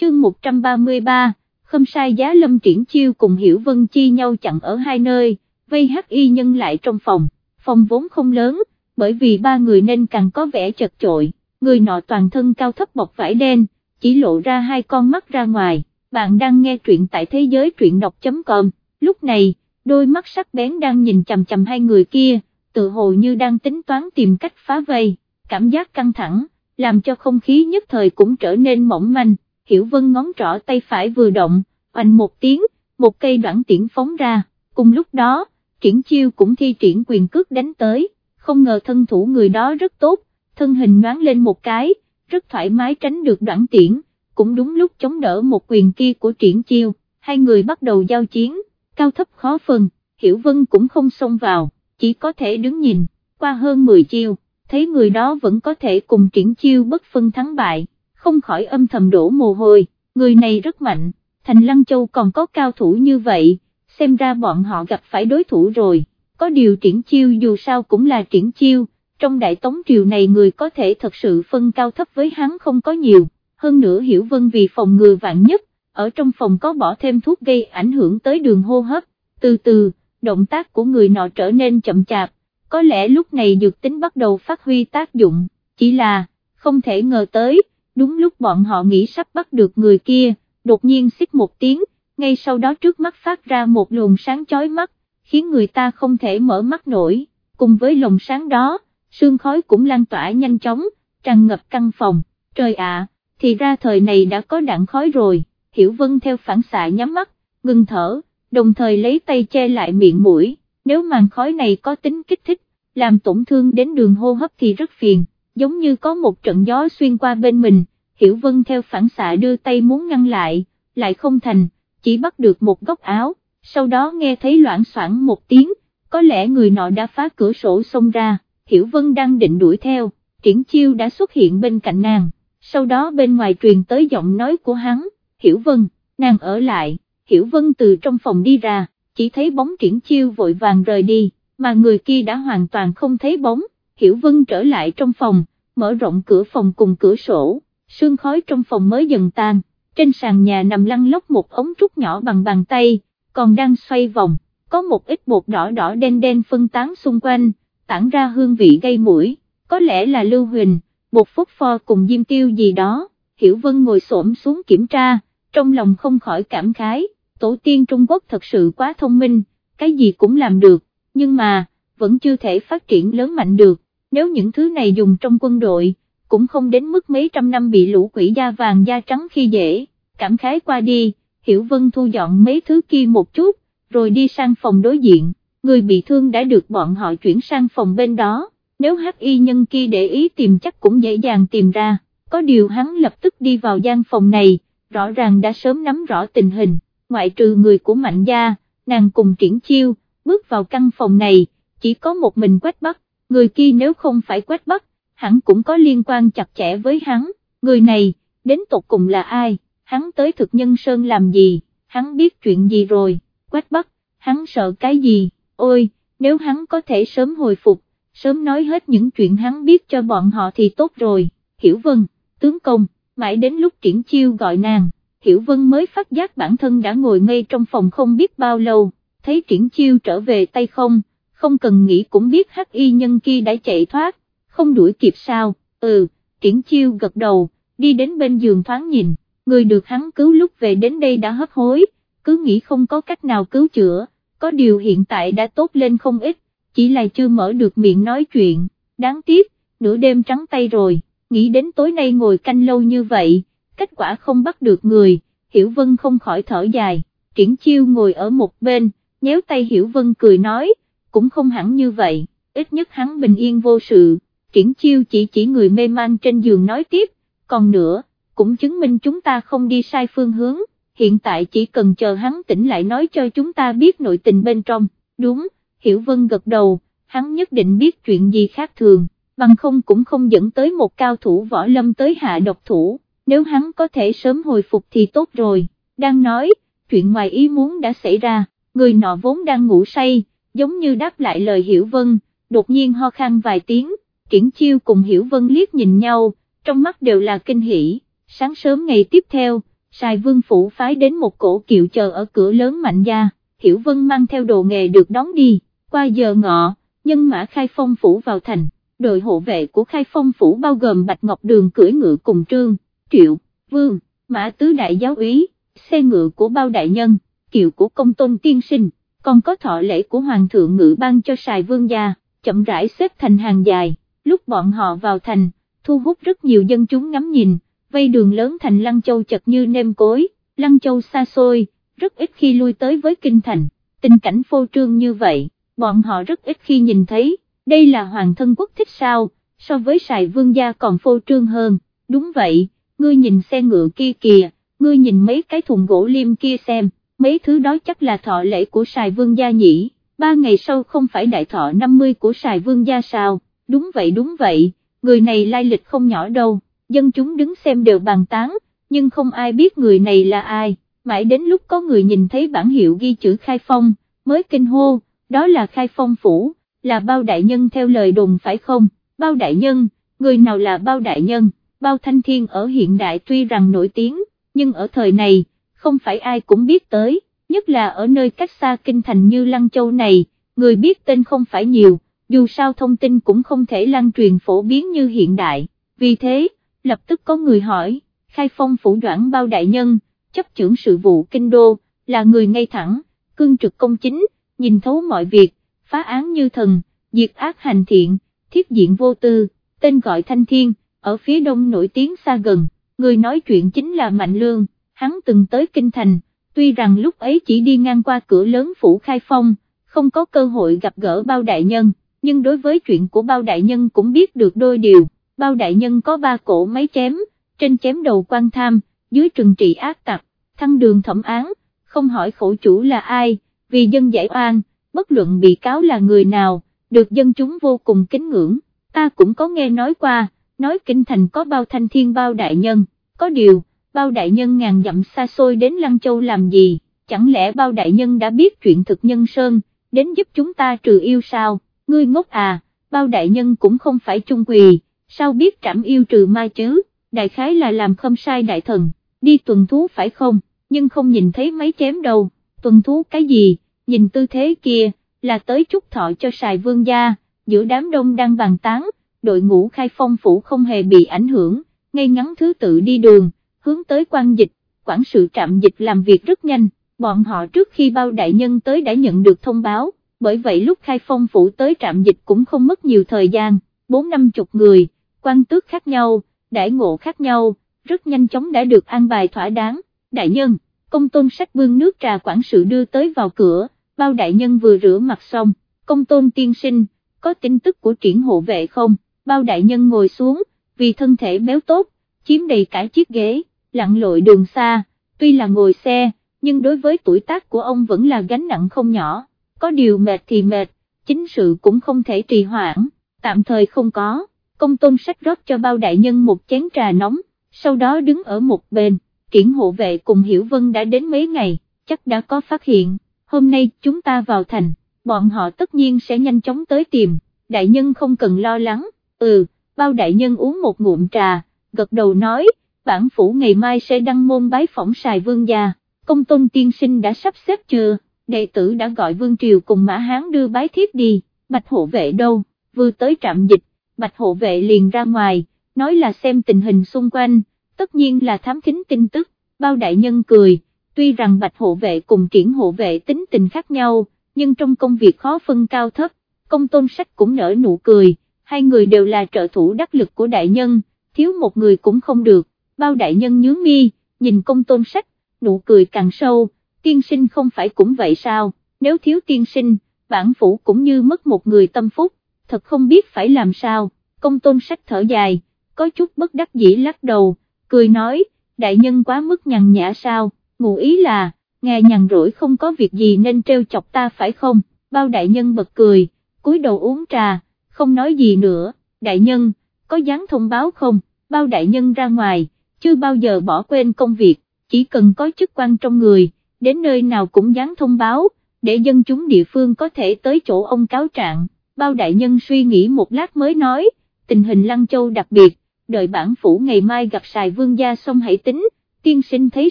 Speaker 1: Chương 133, không sai giá lâm triển chiêu cùng Hiểu Vân Chi nhau chặn ở hai nơi, vây hắc y nhân lại trong phòng, phòng vốn không lớn, bởi vì ba người nên càng có vẻ chật chội, người nọ toàn thân cao thấp bọc vải đen, chỉ lộ ra hai con mắt ra ngoài, bạn đang nghe truyện tại thế giới truyện đọc.com, lúc này, đôi mắt sắc bén đang nhìn chằm chằm hai người kia, tự hồ như đang tính toán tìm cách phá vây, cảm giác căng thẳng, làm cho không khí nhất thời cũng trở nên mỏng manh, Hiểu Vân ngón trỏ tay phải vừa động, oanh một tiếng, một cây đoạn tiễn phóng ra, cùng lúc đó, triển chiêu cũng thi triển quyền cước đánh tới, không ngờ thân thủ người đó rất tốt, thân hình nhoáng lên một cái, rất thoải mái tránh được đoạn tiễn, cũng đúng lúc chống đỡ một quyền kia của triển chiêu, hai người bắt đầu giao chiến, cao thấp khó phân, Hiểu Vân cũng không xông vào, chỉ có thể đứng nhìn, qua hơn 10 chiêu, thấy người đó vẫn có thể cùng triển chiêu bất phân thắng bại, không khỏi âm thầm đổ mồ hôi, người này rất mạnh, thành Lăng Châu còn có cao thủ như vậy, xem ra bọn họ gặp phải đối thủ rồi, có điều triển chiêu dù sao cũng là triển chiêu, trong đại tống triều này người có thể thật sự phân cao thấp với hắn không có nhiều, hơn nữa hiểu vân vì phòng ngừa vạn nhất, ở trong phòng có bỏ thêm thuốc gây ảnh hưởng tới đường hô hấp, từ từ, động tác của người nọ trở nên chậm chạp, có lẽ lúc này dược tính bắt đầu phát huy tác dụng, chỉ là, không thể ngờ tới, đúng lúc bọn họ nghĩ sắp bắt được người kia, đột nhiên xích một tiếng, ngay sau đó trước mắt phát ra một luồng sáng chói mắt, khiến người ta không thể mở mắt nổi, cùng với lồng sáng đó, sương khói cũng lan tỏa nhanh chóng, tràn ngập căn phòng, trời ạ, thì ra thời này đã có đạn khói rồi, Hiểu Vân theo phản xạ nhắm mắt, ngừng thở, đồng thời lấy tay che lại miệng mũi, nếu màn khói này có tính kích thích, làm tổn thương đến đường hô hấp thì rất phiền, giống như có một trận gió xuyên qua bên mình, Hiểu Vân theo phản xạ đưa tay muốn ngăn lại, lại không thành, chỉ bắt được một góc áo, sau đó nghe thấy loãng xoảng một tiếng, có lẽ người nọ đã phá cửa sổ xông ra, Hiểu Vân đang định đuổi theo, triển chiêu đã xuất hiện bên cạnh nàng, sau đó bên ngoài truyền tới giọng nói của hắn, Hiểu Vân, nàng ở lại, Hiểu Vân từ trong phòng đi ra, chỉ thấy bóng triển chiêu vội vàng rời đi, mà người kia đã hoàn toàn không thấy bóng, Hiểu Vân trở lại trong phòng, mở rộng cửa phòng cùng cửa sổ, sương khói trong phòng mới dần tan, trên sàn nhà nằm lăn lóc một ống trúc nhỏ bằng bàn tay, còn đang xoay vòng, có một ít bột đỏ đỏ đen đen phân tán xung quanh, tản ra hương vị gây mũi, có lẽ là lưu huỳnh, bột phốt pho cùng diêm tiêu gì đó, Hiểu Vân ngồi xổm xuống kiểm tra, trong lòng không khỏi cảm khái, tổ tiên Trung Quốc thật sự quá thông minh, cái gì cũng làm được, nhưng mà, vẫn chưa thể phát triển lớn mạnh được, nếu những thứ này dùng trong quân đội, cũng không đến mức mấy trăm năm bị lũ quỷ da vàng da trắng khi dễ, cảm khái qua đi, Hiểu Vân thu dọn mấy thứ kia một chút, rồi đi sang phòng đối diện, người bị thương đã được bọn họ chuyển sang phòng bên đó, nếu hắc y nhân kia để ý tìm chắc cũng dễ dàng tìm ra, có điều hắn lập tức đi vào gian phòng này, rõ ràng đã sớm nắm rõ tình hình, ngoại trừ người của mạnh gia, nàng cùng triển chiêu, bước vào căn phòng này, chỉ có một mình quách bắc, người kia nếu không phải quách bắc, hẳn cũng có liên quan chặt chẽ với hắn, người này, đến tột cùng là ai, hắn tới thực nhân sơn làm gì, hắn biết chuyện gì rồi, quách bắc, hắn sợ cái gì, ôi, nếu hắn có thể sớm hồi phục, sớm nói hết những chuyện hắn biết cho bọn họ thì tốt rồi, hiểu vân, tướng công, mãi đến lúc triển chiêu gọi nàng, hiểu vân mới phát giác bản thân đã ngồi ngay trong phòng không biết bao lâu, thấy triển chiêu trở về tay không, không cần nghĩ cũng biết hắc y nhân kia đã chạy thoát, không đuổi kịp sao, ừ, triển chiêu gật đầu, đi đến bên giường thoáng nhìn, người được hắn cứu lúc về đến đây đã hấp hối, cứ nghĩ không có cách nào cứu chữa, có điều hiện tại đã tốt lên không ít, chỉ là chưa mở được miệng nói chuyện, đáng tiếc, nửa đêm trắng tay rồi, nghĩ đến tối nay ngồi canh lâu như vậy, kết quả không bắt được người, Hiểu Vân không khỏi thở dài, triển chiêu ngồi ở một bên, nhéo tay Hiểu Vân cười nói, cũng không hẳn như vậy, ít nhất hắn bình yên vô sự, triển chiêu chỉ chỉ người mê man trên giường nói tiếp, còn nữa, cũng chứng minh chúng ta không đi sai phương hướng, hiện tại chỉ cần chờ hắn tỉnh lại nói cho chúng ta biết nội tình bên trong, đúng, Hiểu Vân gật đầu, hắn nhất định biết chuyện gì khác thường, bằng không cũng không dẫn tới một cao thủ võ lâm tới hạ độc thủ, nếu hắn có thể sớm hồi phục thì tốt rồi, đang nói, chuyện ngoài ý muốn đã xảy ra, người nọ vốn đang ngủ say, giống như đáp lại lời Hiểu Vân, đột nhiên ho khan vài tiếng, triển chiêu cùng Hiểu Vân liếc nhìn nhau, trong mắt đều là kinh hỉ, sáng sớm ngày tiếp theo, Sài Vương Phủ phái đến một cổ kiệu chờ ở cửa lớn mạnh gia, Hiểu Vân mang theo đồ nghề được đón đi, qua giờ ngọ, nhân mã khai phong phủ vào thành, đội hộ vệ của khai phong phủ bao gồm Bạch Ngọc Đường cưỡi ngựa cùng Trương, Triệu, Vương, Mã Tứ Đại Giáo úy, xe ngựa của bao đại nhân, kiệu của công tôn tiên sinh, còn có thọ lễ của Hoàng thượng ngự ban cho Sài Vương gia, chậm rãi xếp thành hàng dài, lúc bọn họ vào thành, thu hút rất nhiều dân chúng ngắm nhìn, vây đường lớn thành Lăng Châu chật như nêm cối, Lăng Châu xa xôi, rất ít khi lui tới với kinh thành, tình cảnh phô trương như vậy, bọn họ rất ít khi nhìn thấy, đây là hoàng thân quốc thích sao, so với sài vương gia còn phô trương hơn, đúng vậy, ngươi nhìn xe ngựa kia kìa, ngươi nhìn mấy cái thùng gỗ liêm kia xem, mấy thứ đó chắc là thọ lễ của sài vương gia nhỉ, ba ngày sau không phải đại thọ 50 của sài vương gia sao, đúng vậy đúng vậy, người này lai lịch không nhỏ đâu dân chúng đứng xem đều bàn tán, nhưng không ai biết người này là ai, mãi đến lúc có người nhìn thấy bản hiệu ghi chữ khai phong, mới kinh hô, đó là khai phong phủ, là bao đại nhân theo lời đồn phải không, bao đại nhân, người nào là bao đại nhân, bao thanh thiên ở hiện đại tuy rằng nổi tiếng, nhưng ở thời này, không phải ai cũng biết tới, nhất là ở nơi cách xa kinh thành như Lăng Châu này, người biết tên không phải nhiều, dù sao thông tin cũng không thể lan truyền phổ biến như hiện đại, vì thế, lập tức có người hỏi, khai phong phủ doãn bao đại nhân, chấp trưởng sự vụ kinh đô, là người ngay thẳng, cương trực công chính, nhìn thấu mọi việc, phá án như thần, diệt ác hành thiện, thiết diện vô tư, tên gọi thanh thiên, ở phía đông nổi tiếng xa gần, người nói chuyện chính là Mạnh Lương, hắn từng tới Kinh Thành, tuy rằng lúc ấy chỉ đi ngang qua cửa lớn phủ khai phong, không có cơ hội gặp gỡ bao đại nhân, nhưng đối với chuyện của bao đại nhân cũng biết được đôi điều bao đại nhân có ba cổ máy chém, trên chém đầu quan tham, dưới trừng trị ác tặc, thăng đường thẩm án, không hỏi khổ chủ là ai, vì dân giải oan, bất luận bị cáo là người nào, được dân chúng vô cùng kính ngưỡng, ta cũng có nghe nói qua, nói kinh thành có bao thanh thiên bao đại nhân, có điều, bao đại nhân ngàn dặm xa xôi đến Lăng Châu làm gì, chẳng lẽ bao đại nhân đã biết chuyện thực nhân sơn, đến giúp chúng ta trừ yêu sao, ngươi ngốc à, bao đại nhân cũng không phải trung quỳ sao biết trảm yêu trừ ma chứ, đại khái là làm không sai đại thần, đi tuần thú phải không, nhưng không nhìn thấy mấy chém đâu, tuần thú cái gì, nhìn tư thế kia, là tới chúc thọ cho sài vương gia, giữa đám đông đang bàn tán, đội ngũ khai phong phủ không hề bị ảnh hưởng, ngay ngắn thứ tự đi đường, hướng tới quan dịch, quản sự trạm dịch làm việc rất nhanh, bọn họ trước khi bao đại nhân tới đã nhận được thông báo, bởi vậy lúc khai phong phủ tới trạm dịch cũng không mất nhiều thời gian, bốn năm chục người quan tước khác nhau, đại ngộ khác nhau, rất nhanh chóng đã được an bài thỏa đáng, đại nhân, công tôn sách vương nước trà quản sự đưa tới vào cửa, bao đại nhân vừa rửa mặt xong, công tôn tiên sinh, có tin tức của triển hộ vệ không, bao đại nhân ngồi xuống, vì thân thể béo tốt, chiếm đầy cả chiếc ghế, lặn lội đường xa, tuy là ngồi xe, nhưng đối với tuổi tác của ông vẫn là gánh nặng không nhỏ, có điều mệt thì mệt, chính sự cũng không thể trì hoãn, tạm thời không có, công tôn sách rót cho bao đại nhân một chén trà nóng, sau đó đứng ở một bên, triển hộ vệ cùng Hiểu Vân đã đến mấy ngày, chắc đã có phát hiện, hôm nay chúng ta vào thành, bọn họ tất nhiên sẽ nhanh chóng tới tìm, đại nhân không cần lo lắng, ừ, bao đại nhân uống một ngụm trà, gật đầu nói, bản phủ ngày mai sẽ đăng môn bái phỏng xài vương gia, công tôn tiên sinh đã sắp xếp chưa, đệ tử đã gọi vương triều cùng mã hán đưa bái thiếp đi, bạch hộ vệ đâu, vừa tới trạm dịch, bạch hộ vệ liền ra ngoài, nói là xem tình hình xung quanh, tất nhiên là thám thính tin tức, bao đại nhân cười, tuy rằng bạch hộ vệ cùng triển hộ vệ tính tình khác nhau, nhưng trong công việc khó phân cao thấp, công tôn sách cũng nở nụ cười, hai người đều là trợ thủ đắc lực của đại nhân, thiếu một người cũng không được, bao đại nhân nhướng mi, nhìn công tôn sách, nụ cười càng sâu, tiên sinh không phải cũng vậy sao, nếu thiếu tiên sinh, bản phủ cũng như mất một người tâm phúc, thật không biết phải làm sao, công tôn sách thở dài, có chút bất đắc dĩ lắc đầu, cười nói, đại nhân quá mức nhằn nhã sao, ngụ ý là, nghe nhằn rỗi không có việc gì nên treo chọc ta phải không, bao đại nhân bật cười, cúi đầu uống trà, không nói gì nữa, đại nhân, có dán thông báo không, bao đại nhân ra ngoài, chưa bao giờ bỏ quên công việc, chỉ cần có chức quan trong người, đến nơi nào cũng dán thông báo, để dân chúng địa phương có thể tới chỗ ông cáo trạng, bao đại nhân suy nghĩ một lát mới nói, tình hình Lăng Châu đặc biệt, đợi bản phủ ngày mai gặp xài vương gia xong hãy tính, tiên sinh thấy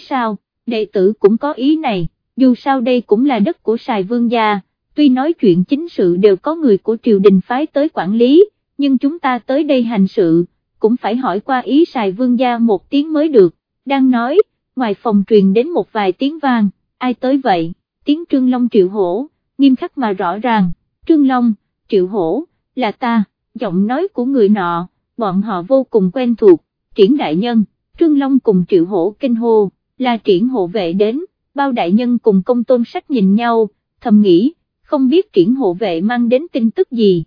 Speaker 1: sao, đệ tử cũng có ý này, dù sao đây cũng là đất của xài vương gia, tuy nói chuyện chính sự đều có người của triều đình phái tới quản lý, nhưng chúng ta tới đây hành sự, cũng phải hỏi qua ý xài vương gia một tiếng mới được, đang nói, ngoài phòng truyền đến một vài tiếng vang, ai tới vậy, tiếng Trương Long triệu hổ, nghiêm khắc mà rõ ràng, Trương Long, triệu hổ, là ta, giọng nói của người nọ, bọn họ vô cùng quen thuộc, triển đại nhân, Trương Long cùng triệu hổ kinh hô, là triển hộ vệ đến, bao đại nhân cùng công tôn sách nhìn nhau, thầm nghĩ, không biết triển hộ vệ mang đến tin tức gì.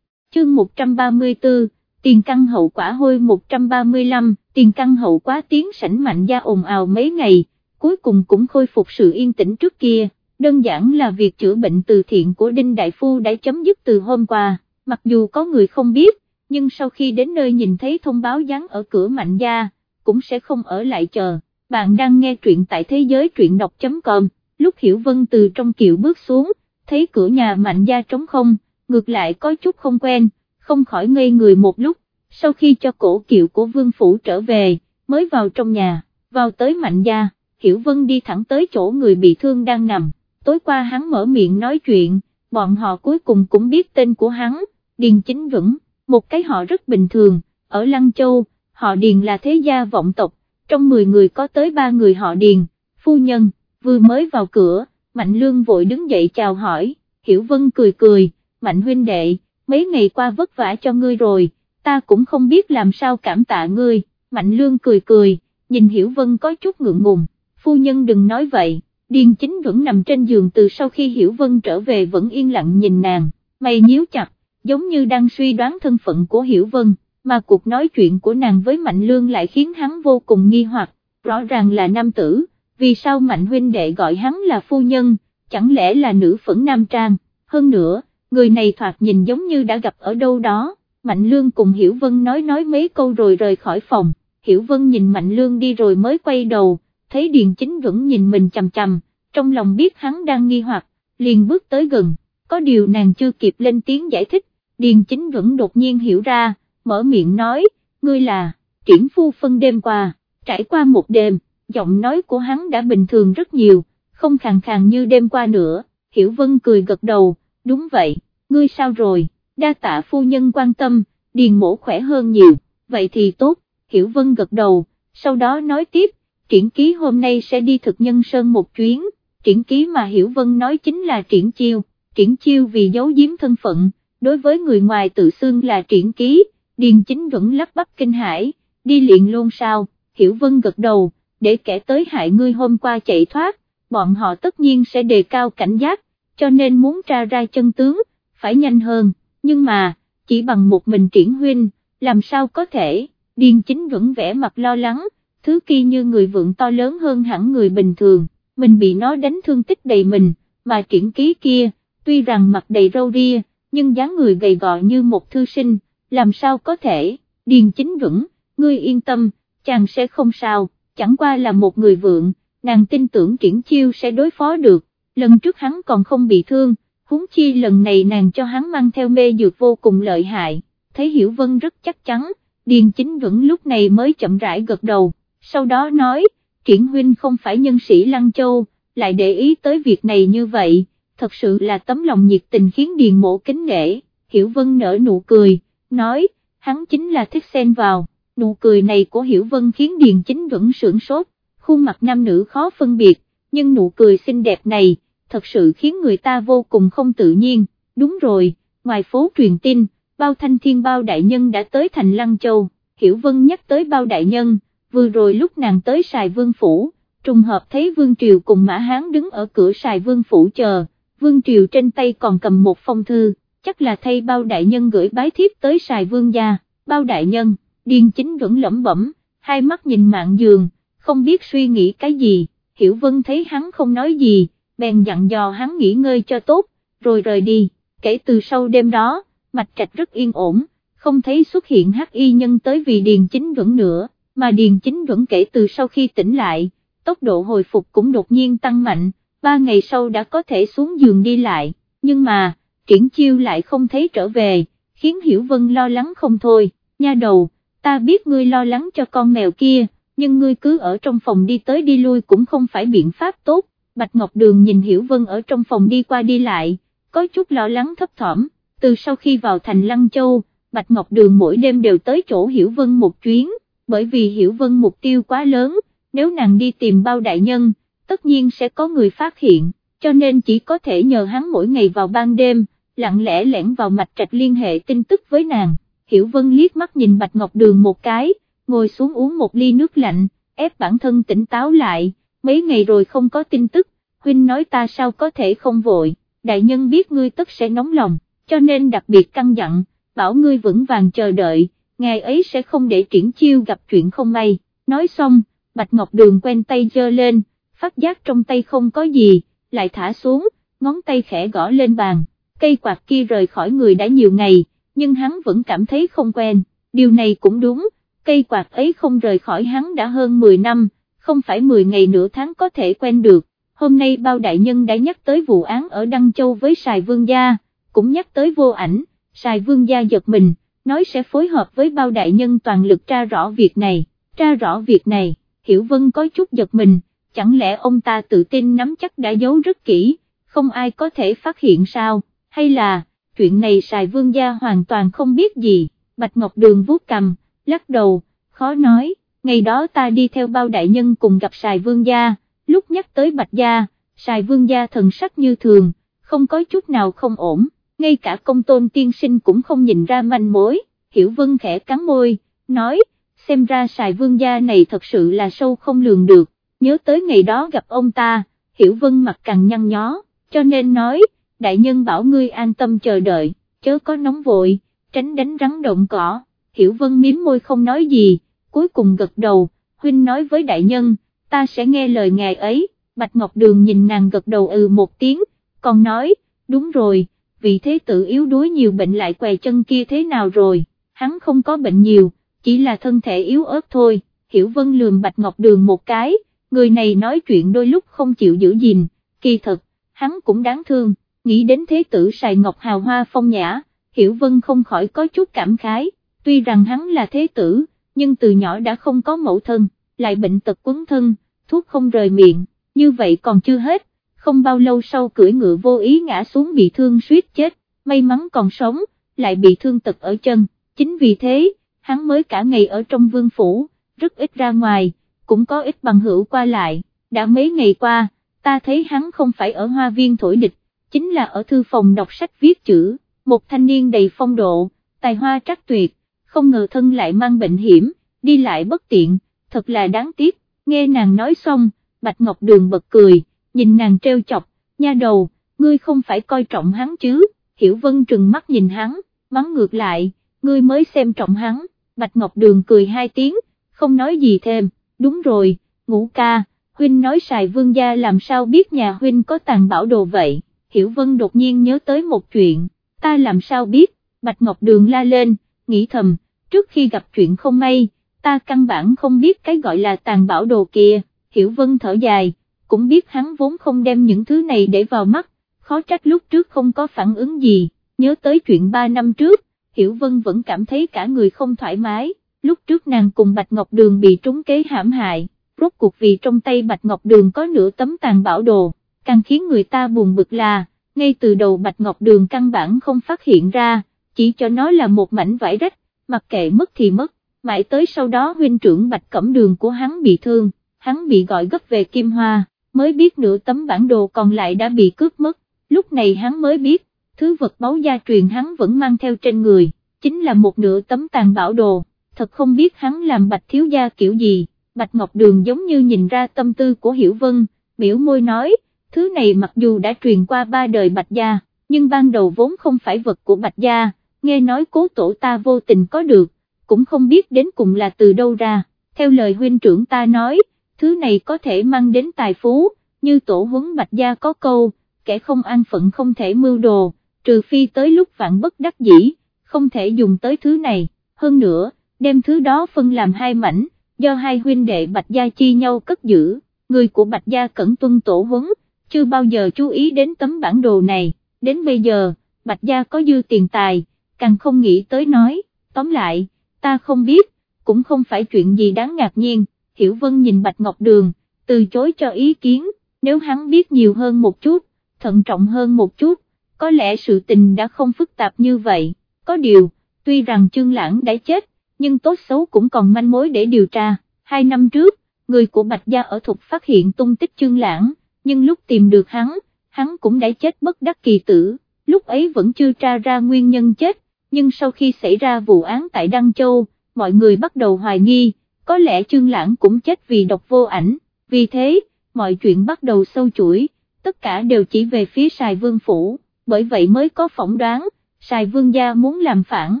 Speaker 1: Chương 134, tiền căn hậu quả hôi 135, tiền căn hậu quá tiếng sảnh mạnh gia ồn ào mấy ngày, cuối cùng cũng khôi phục sự yên tĩnh trước kia, đơn giản là việc chữa bệnh từ thiện của Đinh Đại Phu đã chấm dứt từ hôm qua, mặc dù có người không biết, nhưng sau khi đến nơi nhìn thấy thông báo dán ở cửa mạnh gia, cũng sẽ không ở lại chờ. Bạn đang nghe truyện tại thế giới truyện đọc.com, lúc Hiểu Vân từ trong kiệu bước xuống, thấy cửa nhà mạnh gia trống không, ngược lại có chút không quen, không khỏi ngây người một lúc, sau khi cho cổ kiệu của vương phủ trở về, mới vào trong nhà, vào tới mạnh gia, Hiểu Vân đi thẳng tới chỗ người bị thương đang nằm, tối qua hắn mở miệng nói chuyện, bọn họ cuối cùng cũng biết tên của hắn, Điền Chính Vững, một cái họ rất bình thường, ở Lăng Châu, họ Điền là thế gia vọng tộc, trong 10 người có tới 3 người họ Điền, phu nhân, vừa mới vào cửa, Mạnh Lương vội đứng dậy chào hỏi, Hiểu Vân cười cười, Mạnh huynh đệ, mấy ngày qua vất vả cho ngươi rồi, ta cũng không biết làm sao cảm tạ ngươi, Mạnh Lương cười cười, nhìn Hiểu Vân có chút ngượng ngùng, phu nhân đừng nói vậy, Điền chính vẫn nằm trên giường từ sau khi Hiểu Vân trở về vẫn yên lặng nhìn nàng, mày nhíu chặt, giống như đang suy đoán thân phận của Hiểu Vân, mà cuộc nói chuyện của nàng với Mạnh Lương lại khiến hắn vô cùng nghi hoặc, rõ ràng là nam tử, vì sao Mạnh huynh đệ gọi hắn là phu nhân, chẳng lẽ là nữ phẫn nam trang, hơn nữa, người này thoạt nhìn giống như đã gặp ở đâu đó, Mạnh Lương cùng Hiểu Vân nói nói mấy câu rồi rời khỏi phòng, Hiểu Vân nhìn Mạnh Lương đi rồi mới quay đầu, thấy Điền Chính vẫn nhìn mình chằm chằm, trong lòng biết hắn đang nghi hoặc, liền bước tới gần, có điều nàng chưa kịp lên tiếng giải thích, Điền Chính vẫn đột nhiên hiểu ra, mở miệng nói, ngươi là, triển phu phân đêm qua, trải qua một đêm, giọng nói của hắn đã bình thường rất nhiều, không khàn khàn như đêm qua nữa, Hiểu Vân cười gật đầu, đúng vậy, ngươi sao rồi, đa tạ phu nhân quan tâm, điền mổ khỏe hơn nhiều, vậy thì tốt, Hiểu Vân gật đầu, sau đó nói tiếp, triển ký hôm nay sẽ đi thực nhân sơn một chuyến, triển ký mà Hiểu Vân nói chính là triển chiêu, triển chiêu vì giấu giếm thân phận, đối với người ngoài tự xưng là triển ký, Điền chính vẫn lắp bắp kinh hải, đi liền luôn sao, Hiểu Vân gật đầu, để kẻ tới hại ngươi hôm qua chạy thoát, bọn họ tất nhiên sẽ đề cao cảnh giác, cho nên muốn tra ra chân tướng, phải nhanh hơn, nhưng mà, chỉ bằng một mình triển huynh, làm sao có thể, điền chính vẫn vẻ mặt lo lắng, thứ kia như người vượng to lớn hơn hẳn người bình thường, mình bị nó đánh thương tích đầy mình, mà triển ký kia, tuy rằng mặt đầy râu ria, nhưng dáng người gầy gò như một thư sinh, làm sao có thể, điền chính vững, ngươi yên tâm, chàng sẽ không sao, chẳng qua là một người vượng, nàng tin tưởng triển chiêu sẽ đối phó được, lần trước hắn còn không bị thương, huống chi lần này nàng cho hắn mang theo mê dược vô cùng lợi hại, thấy Hiểu Vân rất chắc chắn, Điền Chính Vững lúc này mới chậm rãi gật đầu, sau đó nói, triển huynh không phải nhân sĩ Lăng Châu, lại để ý tới việc này như vậy, thật sự là tấm lòng nhiệt tình khiến Điền mộ kính nể, Hiểu Vân nở nụ cười, nói, hắn chính là thích xen vào, nụ cười này của Hiểu Vân khiến Điền Chính vẫn sưởng sốt, khuôn mặt nam nữ khó phân biệt, nhưng nụ cười xinh đẹp này, thật sự khiến người ta vô cùng không tự nhiên, đúng rồi, ngoài phố truyền tin, bao thanh thiên bao đại nhân đã tới thành Lăng Châu, Hiểu Vân nhắc tới bao đại nhân, vừa rồi lúc nàng tới xài vương phủ, trùng hợp thấy Vương Triều cùng Mã Hán đứng ở cửa xài vương phủ chờ, Vương Triều trên tay còn cầm một phong thư, chắc là thay bao đại nhân gửi bái thiếp tới xài vương gia, bao đại nhân, điên chính vẫn lẩm bẩm, hai mắt nhìn mạng giường, không biết suy nghĩ cái gì, Hiểu Vân thấy hắn không nói gì, bèn dặn dò hắn nghỉ ngơi cho tốt, rồi rời đi, kể từ sau đêm đó, mạch trạch rất yên ổn, không thấy xuất hiện hắc y nhân tới vì Điền Chính vẫn nữa, mà Điền Chính Duẩn kể từ sau khi tỉnh lại, tốc độ hồi phục cũng đột nhiên tăng mạnh, ba ngày sau đã có thể xuống giường đi lại, nhưng mà, triển chiêu lại không thấy trở về, khiến Hiểu Vân lo lắng không thôi, nha đầu, ta biết ngươi lo lắng cho con mèo kia, nhưng ngươi cứ ở trong phòng đi tới đi lui cũng không phải biện pháp tốt, Bạch Ngọc Đường nhìn Hiểu Vân ở trong phòng đi qua đi lại, có chút lo lắng thấp thỏm, từ sau khi vào thành Lăng Châu, Bạch Ngọc Đường mỗi đêm đều tới chỗ Hiểu Vân một chuyến, bởi vì Hiểu Vân mục tiêu quá lớn, nếu nàng đi tìm bao đại nhân, tất nhiên sẽ có người phát hiện, cho nên chỉ có thể nhờ hắn mỗi ngày vào ban đêm, lặng lẽ lẻn vào mạch trạch liên hệ tin tức với nàng. Hiểu Vân liếc mắt nhìn Bạch Ngọc Đường một cái, ngồi xuống uống một ly nước lạnh, ép bản thân tỉnh táo lại, mấy ngày rồi không có tin tức, huynh nói ta sao có thể không vội, đại nhân biết ngươi tất sẽ nóng lòng, cho nên đặc biệt căng dặn, bảo ngươi vững vàng chờ đợi, ngày ấy sẽ không để triển chiêu gặp chuyện không may, nói xong, Bạch Ngọc Đường quen tay dơ lên, phát giác trong tay không có gì, lại thả xuống, ngón tay khẽ gõ lên bàn, cây quạt kia rời khỏi người đã nhiều ngày, nhưng hắn vẫn cảm thấy không quen, điều này cũng đúng, cây quạt ấy không rời khỏi hắn đã hơn 10 năm, không phải 10 ngày nửa tháng có thể quen được, hôm nay bao đại nhân đã nhắc tới vụ án ở Đăng Châu với Sài Vương Gia, cũng nhắc tới vô ảnh, Sài Vương Gia giật mình, nói sẽ phối hợp với bao đại nhân toàn lực tra rõ việc này, tra rõ việc này, Hiểu Vân có chút giật mình, chẳng lẽ ông ta tự tin nắm chắc đã giấu rất kỹ, không ai có thể phát hiện sao, hay là, chuyện này xài Vương Gia hoàn toàn không biết gì, Bạch Ngọc Đường vuốt cầm, lắc đầu, khó nói, ngày đó ta đi theo bao đại nhân cùng gặp xài Vương Gia, lúc nhắc tới Bạch Gia, xài Vương Gia thần sắc như thường, không có chút nào không ổn, ngay cả công tôn tiên sinh cũng không nhìn ra manh mối, Hiểu Vân khẽ cắn môi, nói, xem ra xài Vương Gia này thật sự là sâu không lường được, nhớ tới ngày đó gặp ông ta, Hiểu Vân mặt càng nhăn nhó, cho nên nói, đại nhân bảo ngươi an tâm chờ đợi, chớ có nóng vội, tránh đánh rắn động cỏ, Hiểu Vân miếm môi không nói gì, cuối cùng gật đầu, huynh nói với đại nhân, ta sẽ nghe lời ngài ấy, Bạch Ngọc Đường nhìn nàng gật đầu ừ một tiếng, còn nói, đúng rồi, vì thế tự yếu đuối nhiều bệnh lại què chân kia thế nào rồi, hắn không có bệnh nhiều, chỉ là thân thể yếu ớt thôi, Hiểu Vân lườm Bạch Ngọc Đường một cái, người này nói chuyện đôi lúc không chịu giữ gìn, kỳ thật, hắn cũng đáng thương, nghĩ đến thế tử Sài Ngọc hào hoa phong nhã, Hiểu Vân không khỏi có chút cảm khái, tuy rằng hắn là thế tử, nhưng từ nhỏ đã không có mẫu thân, lại bệnh tật quấn thân, thuốc không rời miệng, như vậy còn chưa hết, không bao lâu sau cưỡi ngựa vô ý ngã xuống bị thương suýt chết, may mắn còn sống, lại bị thương tật ở chân, chính vì thế, hắn mới cả ngày ở trong vương phủ, rất ít ra ngoài, cũng có ít bằng hữu qua lại, đã mấy ngày qua, ta thấy hắn không phải ở hoa viên thổi địch, chính là ở thư phòng đọc sách viết chữ, một thanh niên đầy phong độ, tài hoa trắc tuyệt, không ngờ thân lại mang bệnh hiểm, đi lại bất tiện, thật là đáng tiếc, nghe nàng nói xong, Bạch Ngọc Đường bật cười, nhìn nàng treo chọc, nha đầu, ngươi không phải coi trọng hắn chứ, Hiểu Vân trừng mắt nhìn hắn, mắng ngược lại, ngươi mới xem trọng hắn, Bạch Ngọc Đường cười hai tiếng, không nói gì thêm, đúng rồi, ngũ ca, huynh nói xài vương gia làm sao biết nhà huynh có tàn bảo đồ vậy, Hiểu Vân đột nhiên nhớ tới một chuyện, ta làm sao biết, Bạch Ngọc Đường la lên, nghĩ thầm, trước khi gặp chuyện không may, ta căn bản không biết cái gọi là tàn bảo đồ kia, Hiểu Vân thở dài, cũng biết hắn vốn không đem những thứ này để vào mắt, khó trách lúc trước không có phản ứng gì, nhớ tới chuyện ba năm trước, Hiểu Vân vẫn cảm thấy cả người không thoải mái, lúc trước nàng cùng Bạch Ngọc Đường bị trúng kế hãm hại, rốt cuộc vì trong tay Bạch Ngọc Đường có nửa tấm tàn bảo đồ, càng khiến người ta buồn bực là, ngay từ đầu Bạch Ngọc Đường căn bản không phát hiện ra, chỉ cho nó là một mảnh vải rách, mặc kệ mất thì mất, mãi tới sau đó huynh trưởng Bạch Cẩm Đường của hắn bị thương, hắn bị gọi gấp về Kim Hoa, mới biết nửa tấm bản đồ còn lại đã bị cướp mất, lúc này hắn mới biết, thứ vật báu gia truyền hắn vẫn mang theo trên người, chính là một nửa tấm tàn bảo đồ, thật không biết hắn làm Bạch Thiếu Gia kiểu gì, Bạch Ngọc Đường giống như nhìn ra tâm tư của Hiểu Vân, biểu môi nói, thứ này mặc dù đã truyền qua ba đời Bạch Gia, nhưng ban đầu vốn không phải vật của Bạch Gia, nghe nói cố tổ ta vô tình có được, cũng không biết đến cùng là từ đâu ra, theo lời huynh trưởng ta nói, thứ này có thể mang đến tài phú, như tổ huấn Bạch Gia có câu, kẻ không an phận không thể mưu đồ, trừ phi tới lúc vạn bất đắc dĩ, không thể dùng tới thứ này, hơn nữa, đem thứ đó phân làm hai mảnh, do hai huynh đệ Bạch Gia chi nhau cất giữ, người của Bạch Gia cẩn tuân tổ huấn, chưa bao giờ chú ý đến tấm bản đồ này, đến bây giờ, Bạch Gia có dư tiền tài, càng không nghĩ tới nói, tóm lại, ta không biết, cũng không phải chuyện gì đáng ngạc nhiên, Hiểu Vân nhìn Bạch Ngọc Đường, từ chối cho ý kiến, nếu hắn biết nhiều hơn một chút, thận trọng hơn một chút, có lẽ sự tình đã không phức tạp như vậy, có điều, tuy rằng Trương Lãng đã chết, nhưng tốt xấu cũng còn manh mối để điều tra, hai năm trước, người của Bạch Gia ở Thục phát hiện tung tích Trương Lãng, nhưng lúc tìm được hắn, hắn cũng đã chết bất đắc kỳ tử, lúc ấy vẫn chưa tra ra nguyên nhân chết, nhưng sau khi xảy ra vụ án tại Đăng Châu, mọi người bắt đầu hoài nghi, có lẽ Trương Lãng cũng chết vì độc vô ảnh, vì thế, mọi chuyện bắt đầu sâu chuỗi, tất cả đều chỉ về phía Sài Vương Phủ, bởi vậy mới có phỏng đoán, Sài Vương Gia muốn làm phản,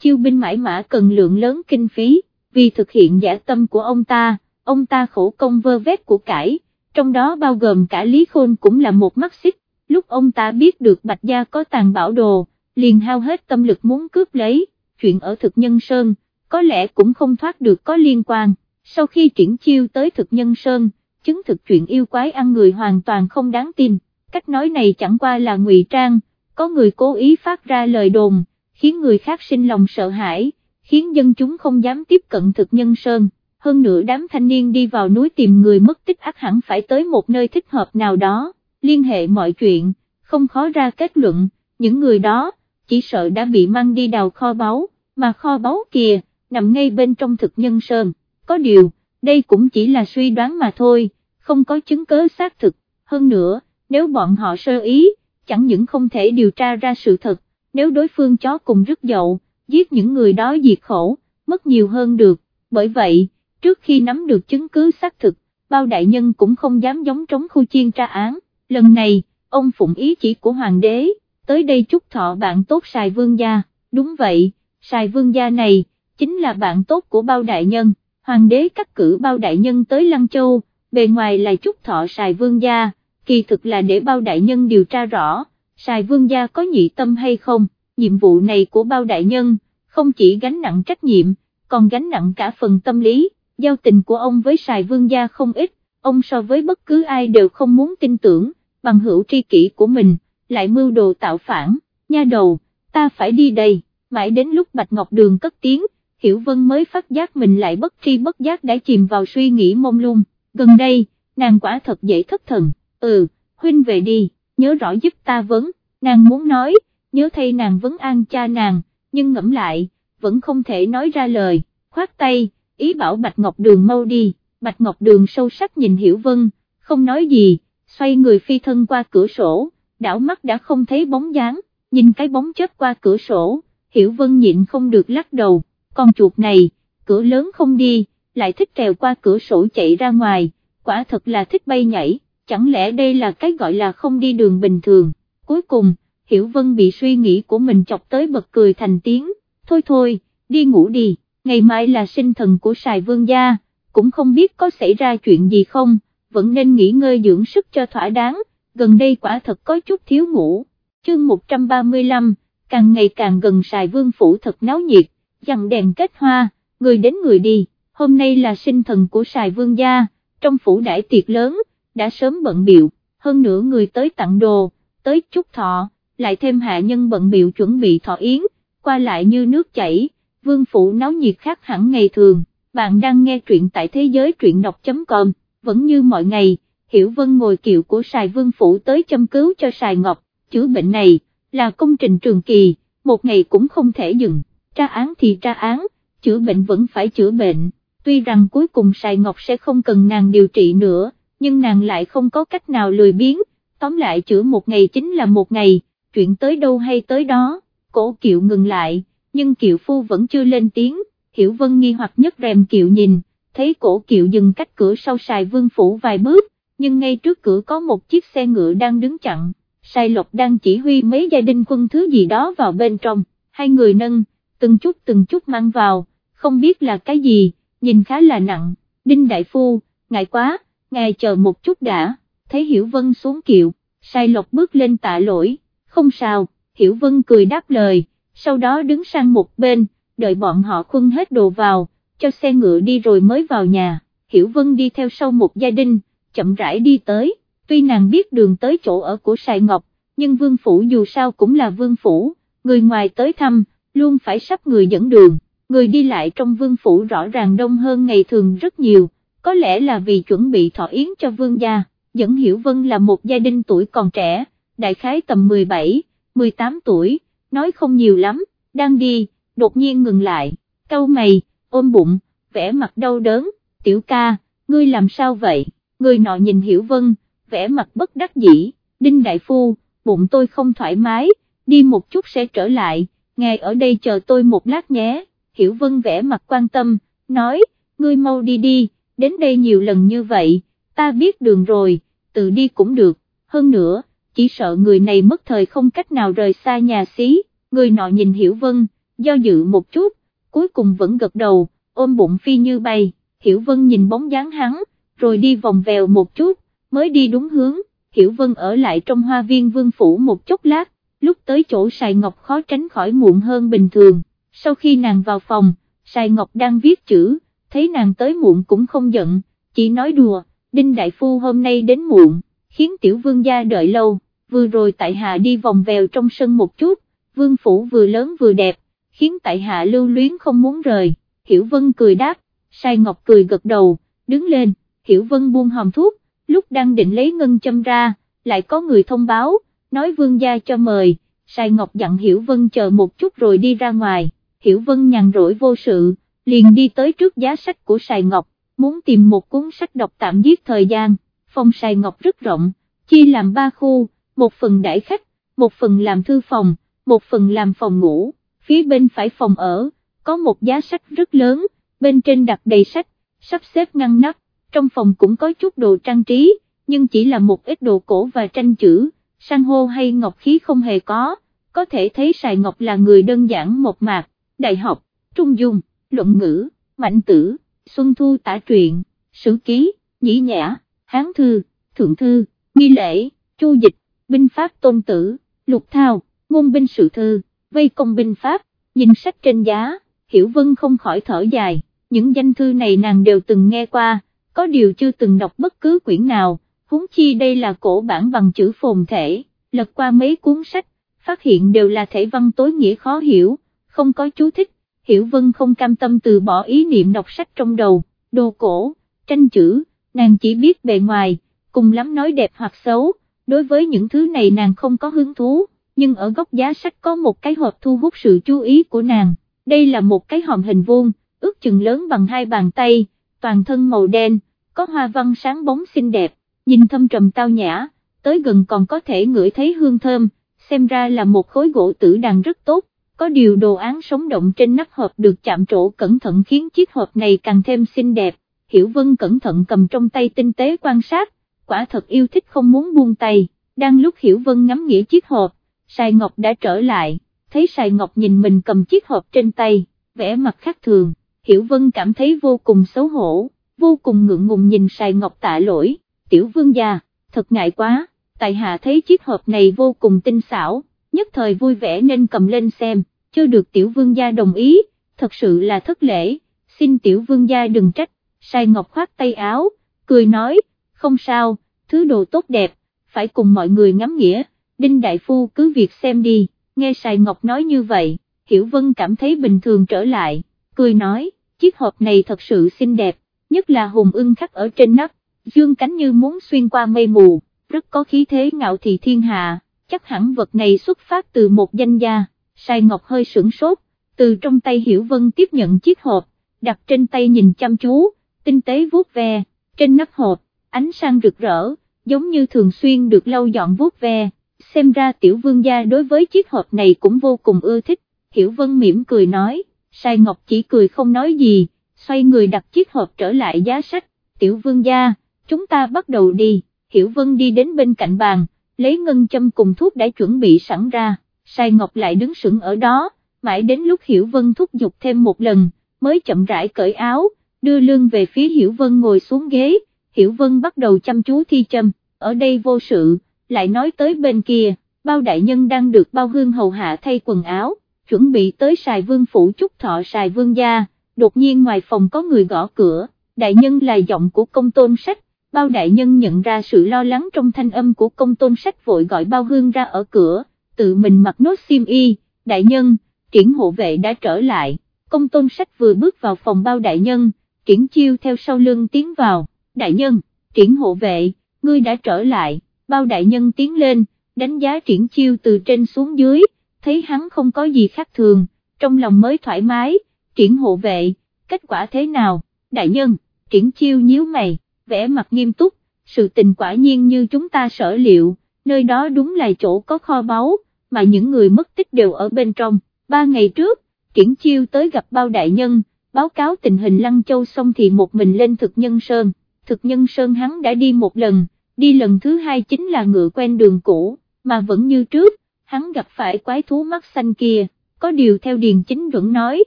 Speaker 1: chiêu binh mãi mã cần lượng lớn kinh phí, vì thực hiện giả tâm của ông ta, ông ta khổ công vơ vét của cải, trong đó bao gồm cả Lý Khôn cũng là một mắt xích, lúc ông ta biết được Bạch Gia có tàn bảo đồ, liền hao hết tâm lực muốn cướp lấy, chuyện ở thực nhân Sơn, có lẽ cũng không thoát được có liên quan, sau khi triển chiêu tới thực nhân Sơn, chứng thực chuyện yêu quái ăn người hoàn toàn không đáng tin, cách nói này chẳng qua là ngụy trang, có người cố ý phát ra lời đồn, khiến người khác sinh lòng sợ hãi, khiến dân chúng không dám tiếp cận thực nhân Sơn. Hơn nữa đám thanh niên đi vào núi tìm người mất tích ác hẳn phải tới một nơi thích hợp nào đó, liên hệ mọi chuyện, không khó ra kết luận, những người đó, chỉ sợ đã bị mang đi đào kho báu, mà kho báu kìa, nằm ngay bên trong thực nhân sơn, có điều, đây cũng chỉ là suy đoán mà thôi, không có chứng cứ xác thực, hơn nữa, nếu bọn họ sơ ý, chẳng những không thể điều tra ra sự thật, nếu đối phương chó cùng rất dậu, giết những người đó diệt khổ, mất nhiều hơn được, bởi vậy, trước khi nắm được chứng cứ xác thực, bao đại nhân cũng không dám giống trống khu chiên tra án, lần này, ông phụng ý chỉ của hoàng đế, tới đây chúc thọ bạn tốt xài vương gia, đúng vậy, xài vương gia này, chính là bạn tốt của bao đại nhân, hoàng đế cắt cử bao đại nhân tới Lăng Châu, bề ngoài là chúc thọ xài vương gia, kỳ thực là để bao đại nhân điều tra rõ, xài vương gia có nhị tâm hay không, nhiệm vụ này của bao đại nhân, không chỉ gánh nặng trách nhiệm, còn gánh nặng cả phần tâm lý, giao tình của ông với xài vương gia không ít, ông so với bất cứ ai đều không muốn tin tưởng, bằng hữu tri kỷ của mình, lại mưu đồ tạo phản, nha đầu, ta phải đi đây, mãi đến lúc Bạch Ngọc Đường cất tiếng, Hiểu Vân mới phát giác mình lại bất tri bất giác đã chìm vào suy nghĩ mông lung, gần đây, nàng quả thật dễ thất thần, ừ, huynh về đi, nhớ rõ giúp ta vấn, nàng muốn nói, nhớ thay nàng vấn an cha nàng, nhưng ngẫm lại, vẫn không thể nói ra lời, khoát tay, ý bảo Bạch Ngọc Đường mau đi, Bạch Ngọc Đường sâu sắc nhìn Hiểu Vân, không nói gì, xoay người phi thân qua cửa sổ, đảo mắt đã không thấy bóng dáng, nhìn cái bóng chớp qua cửa sổ, Hiểu Vân nhịn không được lắc đầu, con chuột này, cửa lớn không đi, lại thích trèo qua cửa sổ chạy ra ngoài, quả thật là thích bay nhảy, chẳng lẽ đây là cái gọi là không đi đường bình thường, cuối cùng, Hiểu Vân bị suy nghĩ của mình chọc tới bật cười thành tiếng, thôi thôi, đi ngủ đi, ngày mai là sinh thần của Sài Vương gia, cũng không biết có xảy ra chuyện gì không, vẫn nên nghỉ ngơi dưỡng sức cho thỏa đáng, gần đây quả thật có chút thiếu ngủ. Chương 135, càng ngày càng gần Sài Vương Phủ thật náo nhiệt, dằn đèn kết hoa, người đến người đi, hôm nay là sinh thần của Sài Vương gia, trong phủ đại tiệc lớn, đã sớm bận biệu, hơn nữa người tới tặng đồ, tới chúc thọ, lại thêm hạ nhân bận biệu chuẩn bị thọ yến, qua lại như nước chảy, vương phủ náo nhiệt khác hẳn ngày thường, bạn đang nghe truyện tại thế giới truyện đọc.com, vẫn như mọi ngày, Hiểu Vân ngồi kiệu của Sài Vương Phủ tới châm cứu cho Sài Ngọc, chữa bệnh này, là công trình trường kỳ, một ngày cũng không thể dừng, tra án thì tra án, chữa bệnh vẫn phải chữa bệnh, tuy rằng cuối cùng Sài Ngọc sẽ không cần nàng điều trị nữa, nhưng nàng lại không có cách nào lười biếng, tóm lại chữa một ngày chính là một ngày, chuyện tới đâu hay tới đó, cổ kiệu ngừng lại, nhưng kiệu phu vẫn chưa lên tiếng, Hiểu Vân nghi hoặc nhất rèm kiệu nhìn, thấy cổ kiệu dừng cách cửa sau Sài Vương Phủ vài bước, nhưng ngay trước cửa có một chiếc xe ngựa đang đứng chặn, Sài Lộc đang chỉ huy mấy gia đình quân thứ gì đó vào bên trong, hai người nâng, từng chút từng chút mang vào, không biết là cái gì, nhìn khá là nặng, Đinh Đại Phu, ngại quá, ngài chờ một chút đã, thấy Hiểu Vân xuống kiệu, sai Lộc bước lên tạ lỗi, không sao, Hiểu Vân cười đáp lời, sau đó đứng sang một bên, đợi bọn họ khuân hết đồ vào, cho xe ngựa đi rồi mới vào nhà, Hiểu Vân đi theo sau một gia đình, chậm rãi đi tới, tuy nàng biết đường tới chỗ ở của Sài Ngọc, nhưng Vương Phủ dù sao cũng là Vương Phủ, người ngoài tới thăm, luôn phải sắp người dẫn đường, người đi lại trong Vương Phủ rõ ràng đông hơn ngày thường rất nhiều, có lẽ là vì chuẩn bị thọ yến cho Vương gia, dẫn Hiểu Vân là một gia đình tuổi còn trẻ, đại khái tầm 17, 18 tuổi, nói không nhiều lắm, đang đi, đột nhiên ngừng lại, cau mày, ôm bụng, vẻ mặt đau đớn, tiểu ca, ngươi làm sao vậy, người nọ nhìn Hiểu Vân, vẻ mặt bất đắc dĩ, Đinh Đại Phu, bụng tôi không thoải mái, đi một chút sẽ trở lại, ngài ở đây chờ tôi một lát nhé, Hiểu Vân vẽ mặt quan tâm, nói, ngươi mau đi đi, đến đây nhiều lần như vậy, ta biết đường rồi, tự đi cũng được, hơn nữa, chỉ sợ người này mất thời không cách nào rời xa nhà xí, người nọ nhìn Hiểu Vân, do dự một chút, cuối cùng vẫn gật đầu, ôm bụng phi như bay, Hiểu Vân nhìn bóng dáng hắn, rồi đi vòng vèo một chút, mới đi đúng hướng, Hiểu Vân ở lại trong hoa viên vương phủ một chốc lát, lúc tới chỗ Sài Ngọc khó tránh khỏi muộn hơn bình thường, sau khi nàng vào phòng, Sài Ngọc đang viết chữ, thấy nàng tới muộn cũng không giận, chỉ nói đùa, Đinh Đại Phu hôm nay đến muộn, khiến tiểu vương gia đợi lâu, vừa rồi tại hạ đi vòng vèo trong sân một chút, vương phủ vừa lớn vừa đẹp, khiến tại hạ lưu luyến không muốn rời, Hiểu Vân cười đáp, Sai Ngọc cười gật đầu, đứng lên, Hiểu Vân buông hòm thuốc, lúc đang định lấy ngân châm ra, lại có người thông báo, nói vương gia cho mời, Sai Ngọc dặn Hiểu Vân chờ một chút rồi đi ra ngoài, Hiểu Vân nhàn rỗi vô sự, liền đi tới trước giá sách của Sài Ngọc, muốn tìm một cuốn sách đọc tạm giết thời gian, phòng Sài Ngọc rất rộng, chia làm ba khu, một phần đãi khách, một phần làm thư phòng, một phần làm phòng ngủ, phía bên phải phòng ở, có một giá sách rất lớn, bên trên đặt đầy sách, sắp xếp ngăn nắp, trong phòng cũng có chút đồ trang trí, nhưng chỉ là một ít đồ cổ và tranh chữ, san hô hay ngọc khí không hề có, có thể thấy Sài Ngọc là người đơn giản một mạc, đại học, trung dung, luận ngữ, mạnh tử, xuân thu tả truyện, sử ký, nhĩ nhã, hán thư, thượng thư, nghi lễ, chu dịch, binh pháp tôn tử, lục thao, ngôn binh sự thư, vây công binh pháp, nhìn sách trên giá, Hiểu Vân không khỏi thở dài, những danh thư này nàng đều từng nghe qua, có điều chưa từng đọc bất cứ quyển nào, huống chi đây là cổ bản bằng chữ phồn thể, lật qua mấy cuốn sách, phát hiện đều là thể văn tối nghĩa khó hiểu, không có chú thích, Hiểu Vân không cam tâm từ bỏ ý niệm đọc sách trong đầu, đồ cổ, tranh chữ, nàng chỉ biết bề ngoài, cùng lắm nói đẹp hoặc xấu, đối với những thứ này nàng không có hứng thú, nhưng ở góc giá sách có một cái hộp thu hút sự chú ý của nàng, đây là một cái hòm hình vuông, ước chừng lớn bằng hai bàn tay, toàn thân màu đen, có hoa văn sáng bóng xinh đẹp, nhìn thâm trầm tao nhã, tới gần còn có thể ngửi thấy hương thơm, xem ra là một khối gỗ tử đàn rất tốt, có điều đồ án sống động trên nắp hộp được chạm trổ cẩn thận khiến chiếc hộp này càng thêm xinh đẹp, Hiểu Vân cẩn thận cầm trong tay tinh tế quan sát, quả thật yêu thích không muốn buông tay, đang lúc Hiểu Vân ngắm nghĩa chiếc hộp, Sài Ngọc đã trở lại, thấy Sài Ngọc nhìn mình cầm chiếc hộp trên tay, vẻ mặt khác thường, Hiểu Vân cảm thấy vô cùng xấu hổ, vô cùng ngượng ngùng nhìn Sài Ngọc tạ lỗi, tiểu vương gia, thật ngại quá, tại hạ thấy chiếc hộp này vô cùng tinh xảo, nhất thời vui vẻ nên cầm lên xem, chưa được tiểu vương gia đồng ý, thật sự là thất lễ, xin tiểu vương gia đừng trách, sai Ngọc khoát tay áo, cười nói, không sao, thứ đồ tốt đẹp, phải cùng mọi người ngắm nghĩa, Đinh Đại Phu cứ việc xem đi, nghe sai Ngọc nói như vậy, Hiểu Vân cảm thấy bình thường trở lại, cười nói, chiếc hộp này thật sự xinh đẹp, nhất là hùng ưng khắc ở trên nắp, dương cánh như muốn xuyên qua mây mù, rất có khí thế ngạo thị thiên hạ, chắc hẳn vật này xuất phát từ một danh gia, Sai Ngọc hơi sửng sốt, từ trong tay Hiểu Vân tiếp nhận chiếc hộp, đặt trên tay nhìn chăm chú, tinh tế vuốt ve, trên nắp hộp, ánh sang rực rỡ, giống như thường xuyên được lau dọn vuốt ve, xem ra tiểu vương gia đối với chiếc hộp này cũng vô cùng ưa thích, Hiểu Vân mỉm cười nói, Sai Ngọc chỉ cười không nói gì, xoay người đặt chiếc hộp trở lại giá sách, tiểu vương gia, chúng ta bắt đầu đi, Hiểu Vân đi đến bên cạnh bàn, lấy ngân châm cùng thuốc đã chuẩn bị sẵn ra, Sai Ngọc lại đứng sững ở đó, mãi đến lúc Hiểu Vân thúc giục thêm một lần, mới chậm rãi cởi áo, đưa lưng về phía Hiểu Vân ngồi xuống ghế, Hiểu Vân bắt đầu chăm chú thi châm, ở đây vô sự, lại nói tới bên kia, bao đại nhân đang được bao hương hầu hạ thay quần áo, chuẩn bị tới xài vương phủ chúc thọ xài vương gia, đột nhiên ngoài phòng có người gõ cửa, đại nhân là giọng của công tôn sách, bao đại nhân nhận ra sự lo lắng trong thanh âm của công tôn sách vội gọi bao hương ra ở cửa, tự mình mặc nốt xiêm y, đại nhân, triển hộ vệ đã trở lại, công tôn sách vừa bước vào phòng bao đại nhân, triển chiêu theo sau lưng tiến vào, đại nhân, triển hộ vệ, ngươi đã trở lại, bao đại nhân tiến lên, đánh giá triển chiêu từ trên xuống dưới, thấy hắn không có gì khác thường, trong lòng mới thoải mái, triển hộ vệ, kết quả thế nào, đại nhân, triển chiêu nhíu mày, vẻ mặt nghiêm túc, sự tình quả nhiên như chúng ta sở liệu, nơi đó đúng là chỗ có kho báu, mà những người mất tích đều ở bên trong, ba ngày trước, triển chiêu tới gặp bao đại nhân, báo cáo tình hình Lăng Châu xong thì một mình lên thực nhân sơn, thực nhân sơn hắn đã đi một lần, đi lần thứ hai chính là ngựa quen đường cũ, mà vẫn như trước, hắn gặp phải quái thú mắt xanh kia, có điều theo Điền Chính vẫn nói,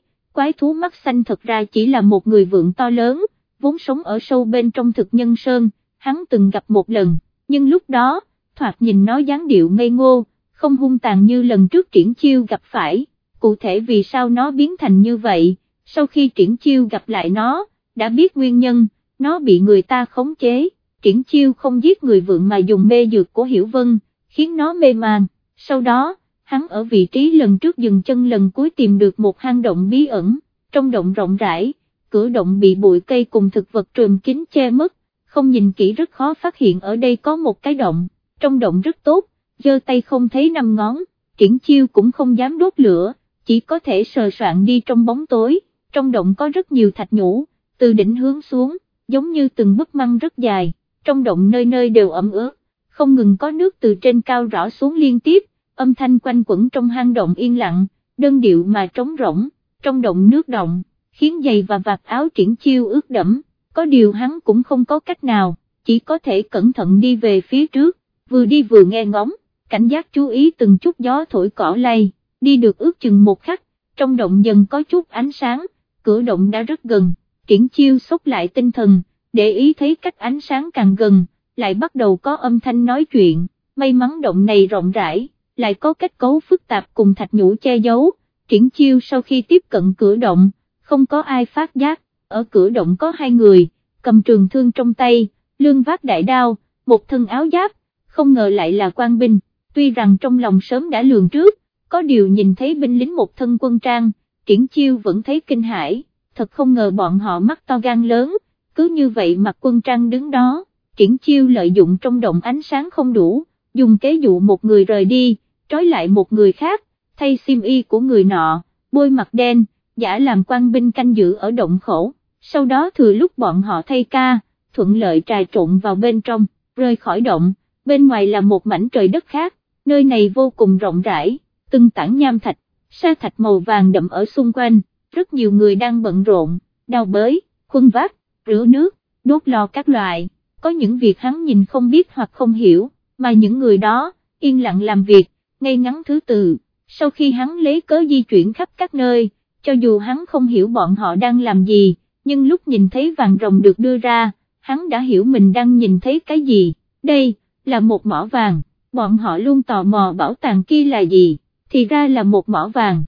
Speaker 1: quái thú mắt xanh thật ra chỉ là một người vượng to lớn, vốn sống ở sâu bên trong thực nhân sơn, hắn từng gặp một lần, nhưng lúc đó, thoạt nhìn nó dáng điệu ngây ngô, không hung tàn như lần trước triển chiêu gặp phải, cụ thể vì sao nó biến thành như vậy, sau khi triển chiêu gặp lại nó, đã biết nguyên nhân, nó bị người ta khống chế, triển chiêu không giết người vượng mà dùng mê dược của Hiểu Vân, khiến nó mê màng, sau đó, hắn ở vị trí lần trước dừng chân lần cuối tìm được một hang động bí ẩn, trong động rộng rãi, cửa động bị bụi cây cùng thực vật trường kín che mất, không nhìn kỹ rất khó phát hiện ở đây có một cái động, trong động rất tốt, giơ tay không thấy năm ngón, triển chiêu cũng không dám đốt lửa, chỉ có thể sờ soạn đi trong bóng tối, trong động có rất nhiều thạch nhũ, từ đỉnh hướng xuống, giống như từng bức măng rất dài, trong động nơi nơi đều ẩm ướt, không ngừng có nước từ trên cao rõ xuống liên tiếp, âm thanh quanh quẩn trong hang động yên lặng, đơn điệu mà trống rỗng, trong động nước động, khiến giày và vạt áo triển chiêu ướt đẫm, có điều hắn cũng không có cách nào, chỉ có thể cẩn thận đi về phía trước, vừa đi vừa nghe ngóng, cảnh giác chú ý từng chút gió thổi cỏ lay, đi được ước chừng một khắc, trong động dần có chút ánh sáng, cửa động đã rất gần, triển chiêu sốc lại tinh thần, để ý thấy cách ánh sáng càng gần, lại bắt đầu có âm thanh nói chuyện, may mắn động này rộng rãi, lại có kết cấu phức tạp cùng thạch nhũ che giấu, triển chiêu sau khi tiếp cận cửa động, không có ai phát giác, ở cửa động có hai người, cầm trường thương trong tay, lương vác đại đao, một thân áo giáp, không ngờ lại là quan binh, tuy rằng trong lòng sớm đã lường trước, có điều nhìn thấy binh lính một thân quân trang, triển chiêu vẫn thấy kinh hãi, thật không ngờ bọn họ mắt to gan lớn, cứ như vậy mặc quân trang đứng đó, triển chiêu lợi dụng trong động ánh sáng không đủ, dùng kế dụ một người rời đi, trói lại một người khác, thay sim y của người nọ, bôi mặt đen, giả làm quan binh canh giữ ở động khẩu, sau đó thừa lúc bọn họ thay ca, thuận lợi trà trộn vào bên trong, rời khỏi động, bên ngoài là một mảnh trời đất khác, nơi này vô cùng rộng rãi, từng tảng nham thạch, sa thạch màu vàng đậm ở xung quanh, rất nhiều người đang bận rộn, đào bới, khuân vác, rửa nước, đốt lò các loại, có những việc hắn nhìn không biết hoặc không hiểu, mà những người đó, yên lặng làm việc, ngay ngắn thứ tự, sau khi hắn lấy cớ di chuyển khắp các nơi, cho dù hắn không hiểu bọn họ đang làm gì, nhưng lúc nhìn thấy vàng rồng được đưa ra, hắn đã hiểu mình đang nhìn thấy cái gì, đây, là một mỏ vàng, bọn họ luôn tò mò bảo tàng kia là gì, thì ra là một mỏ vàng.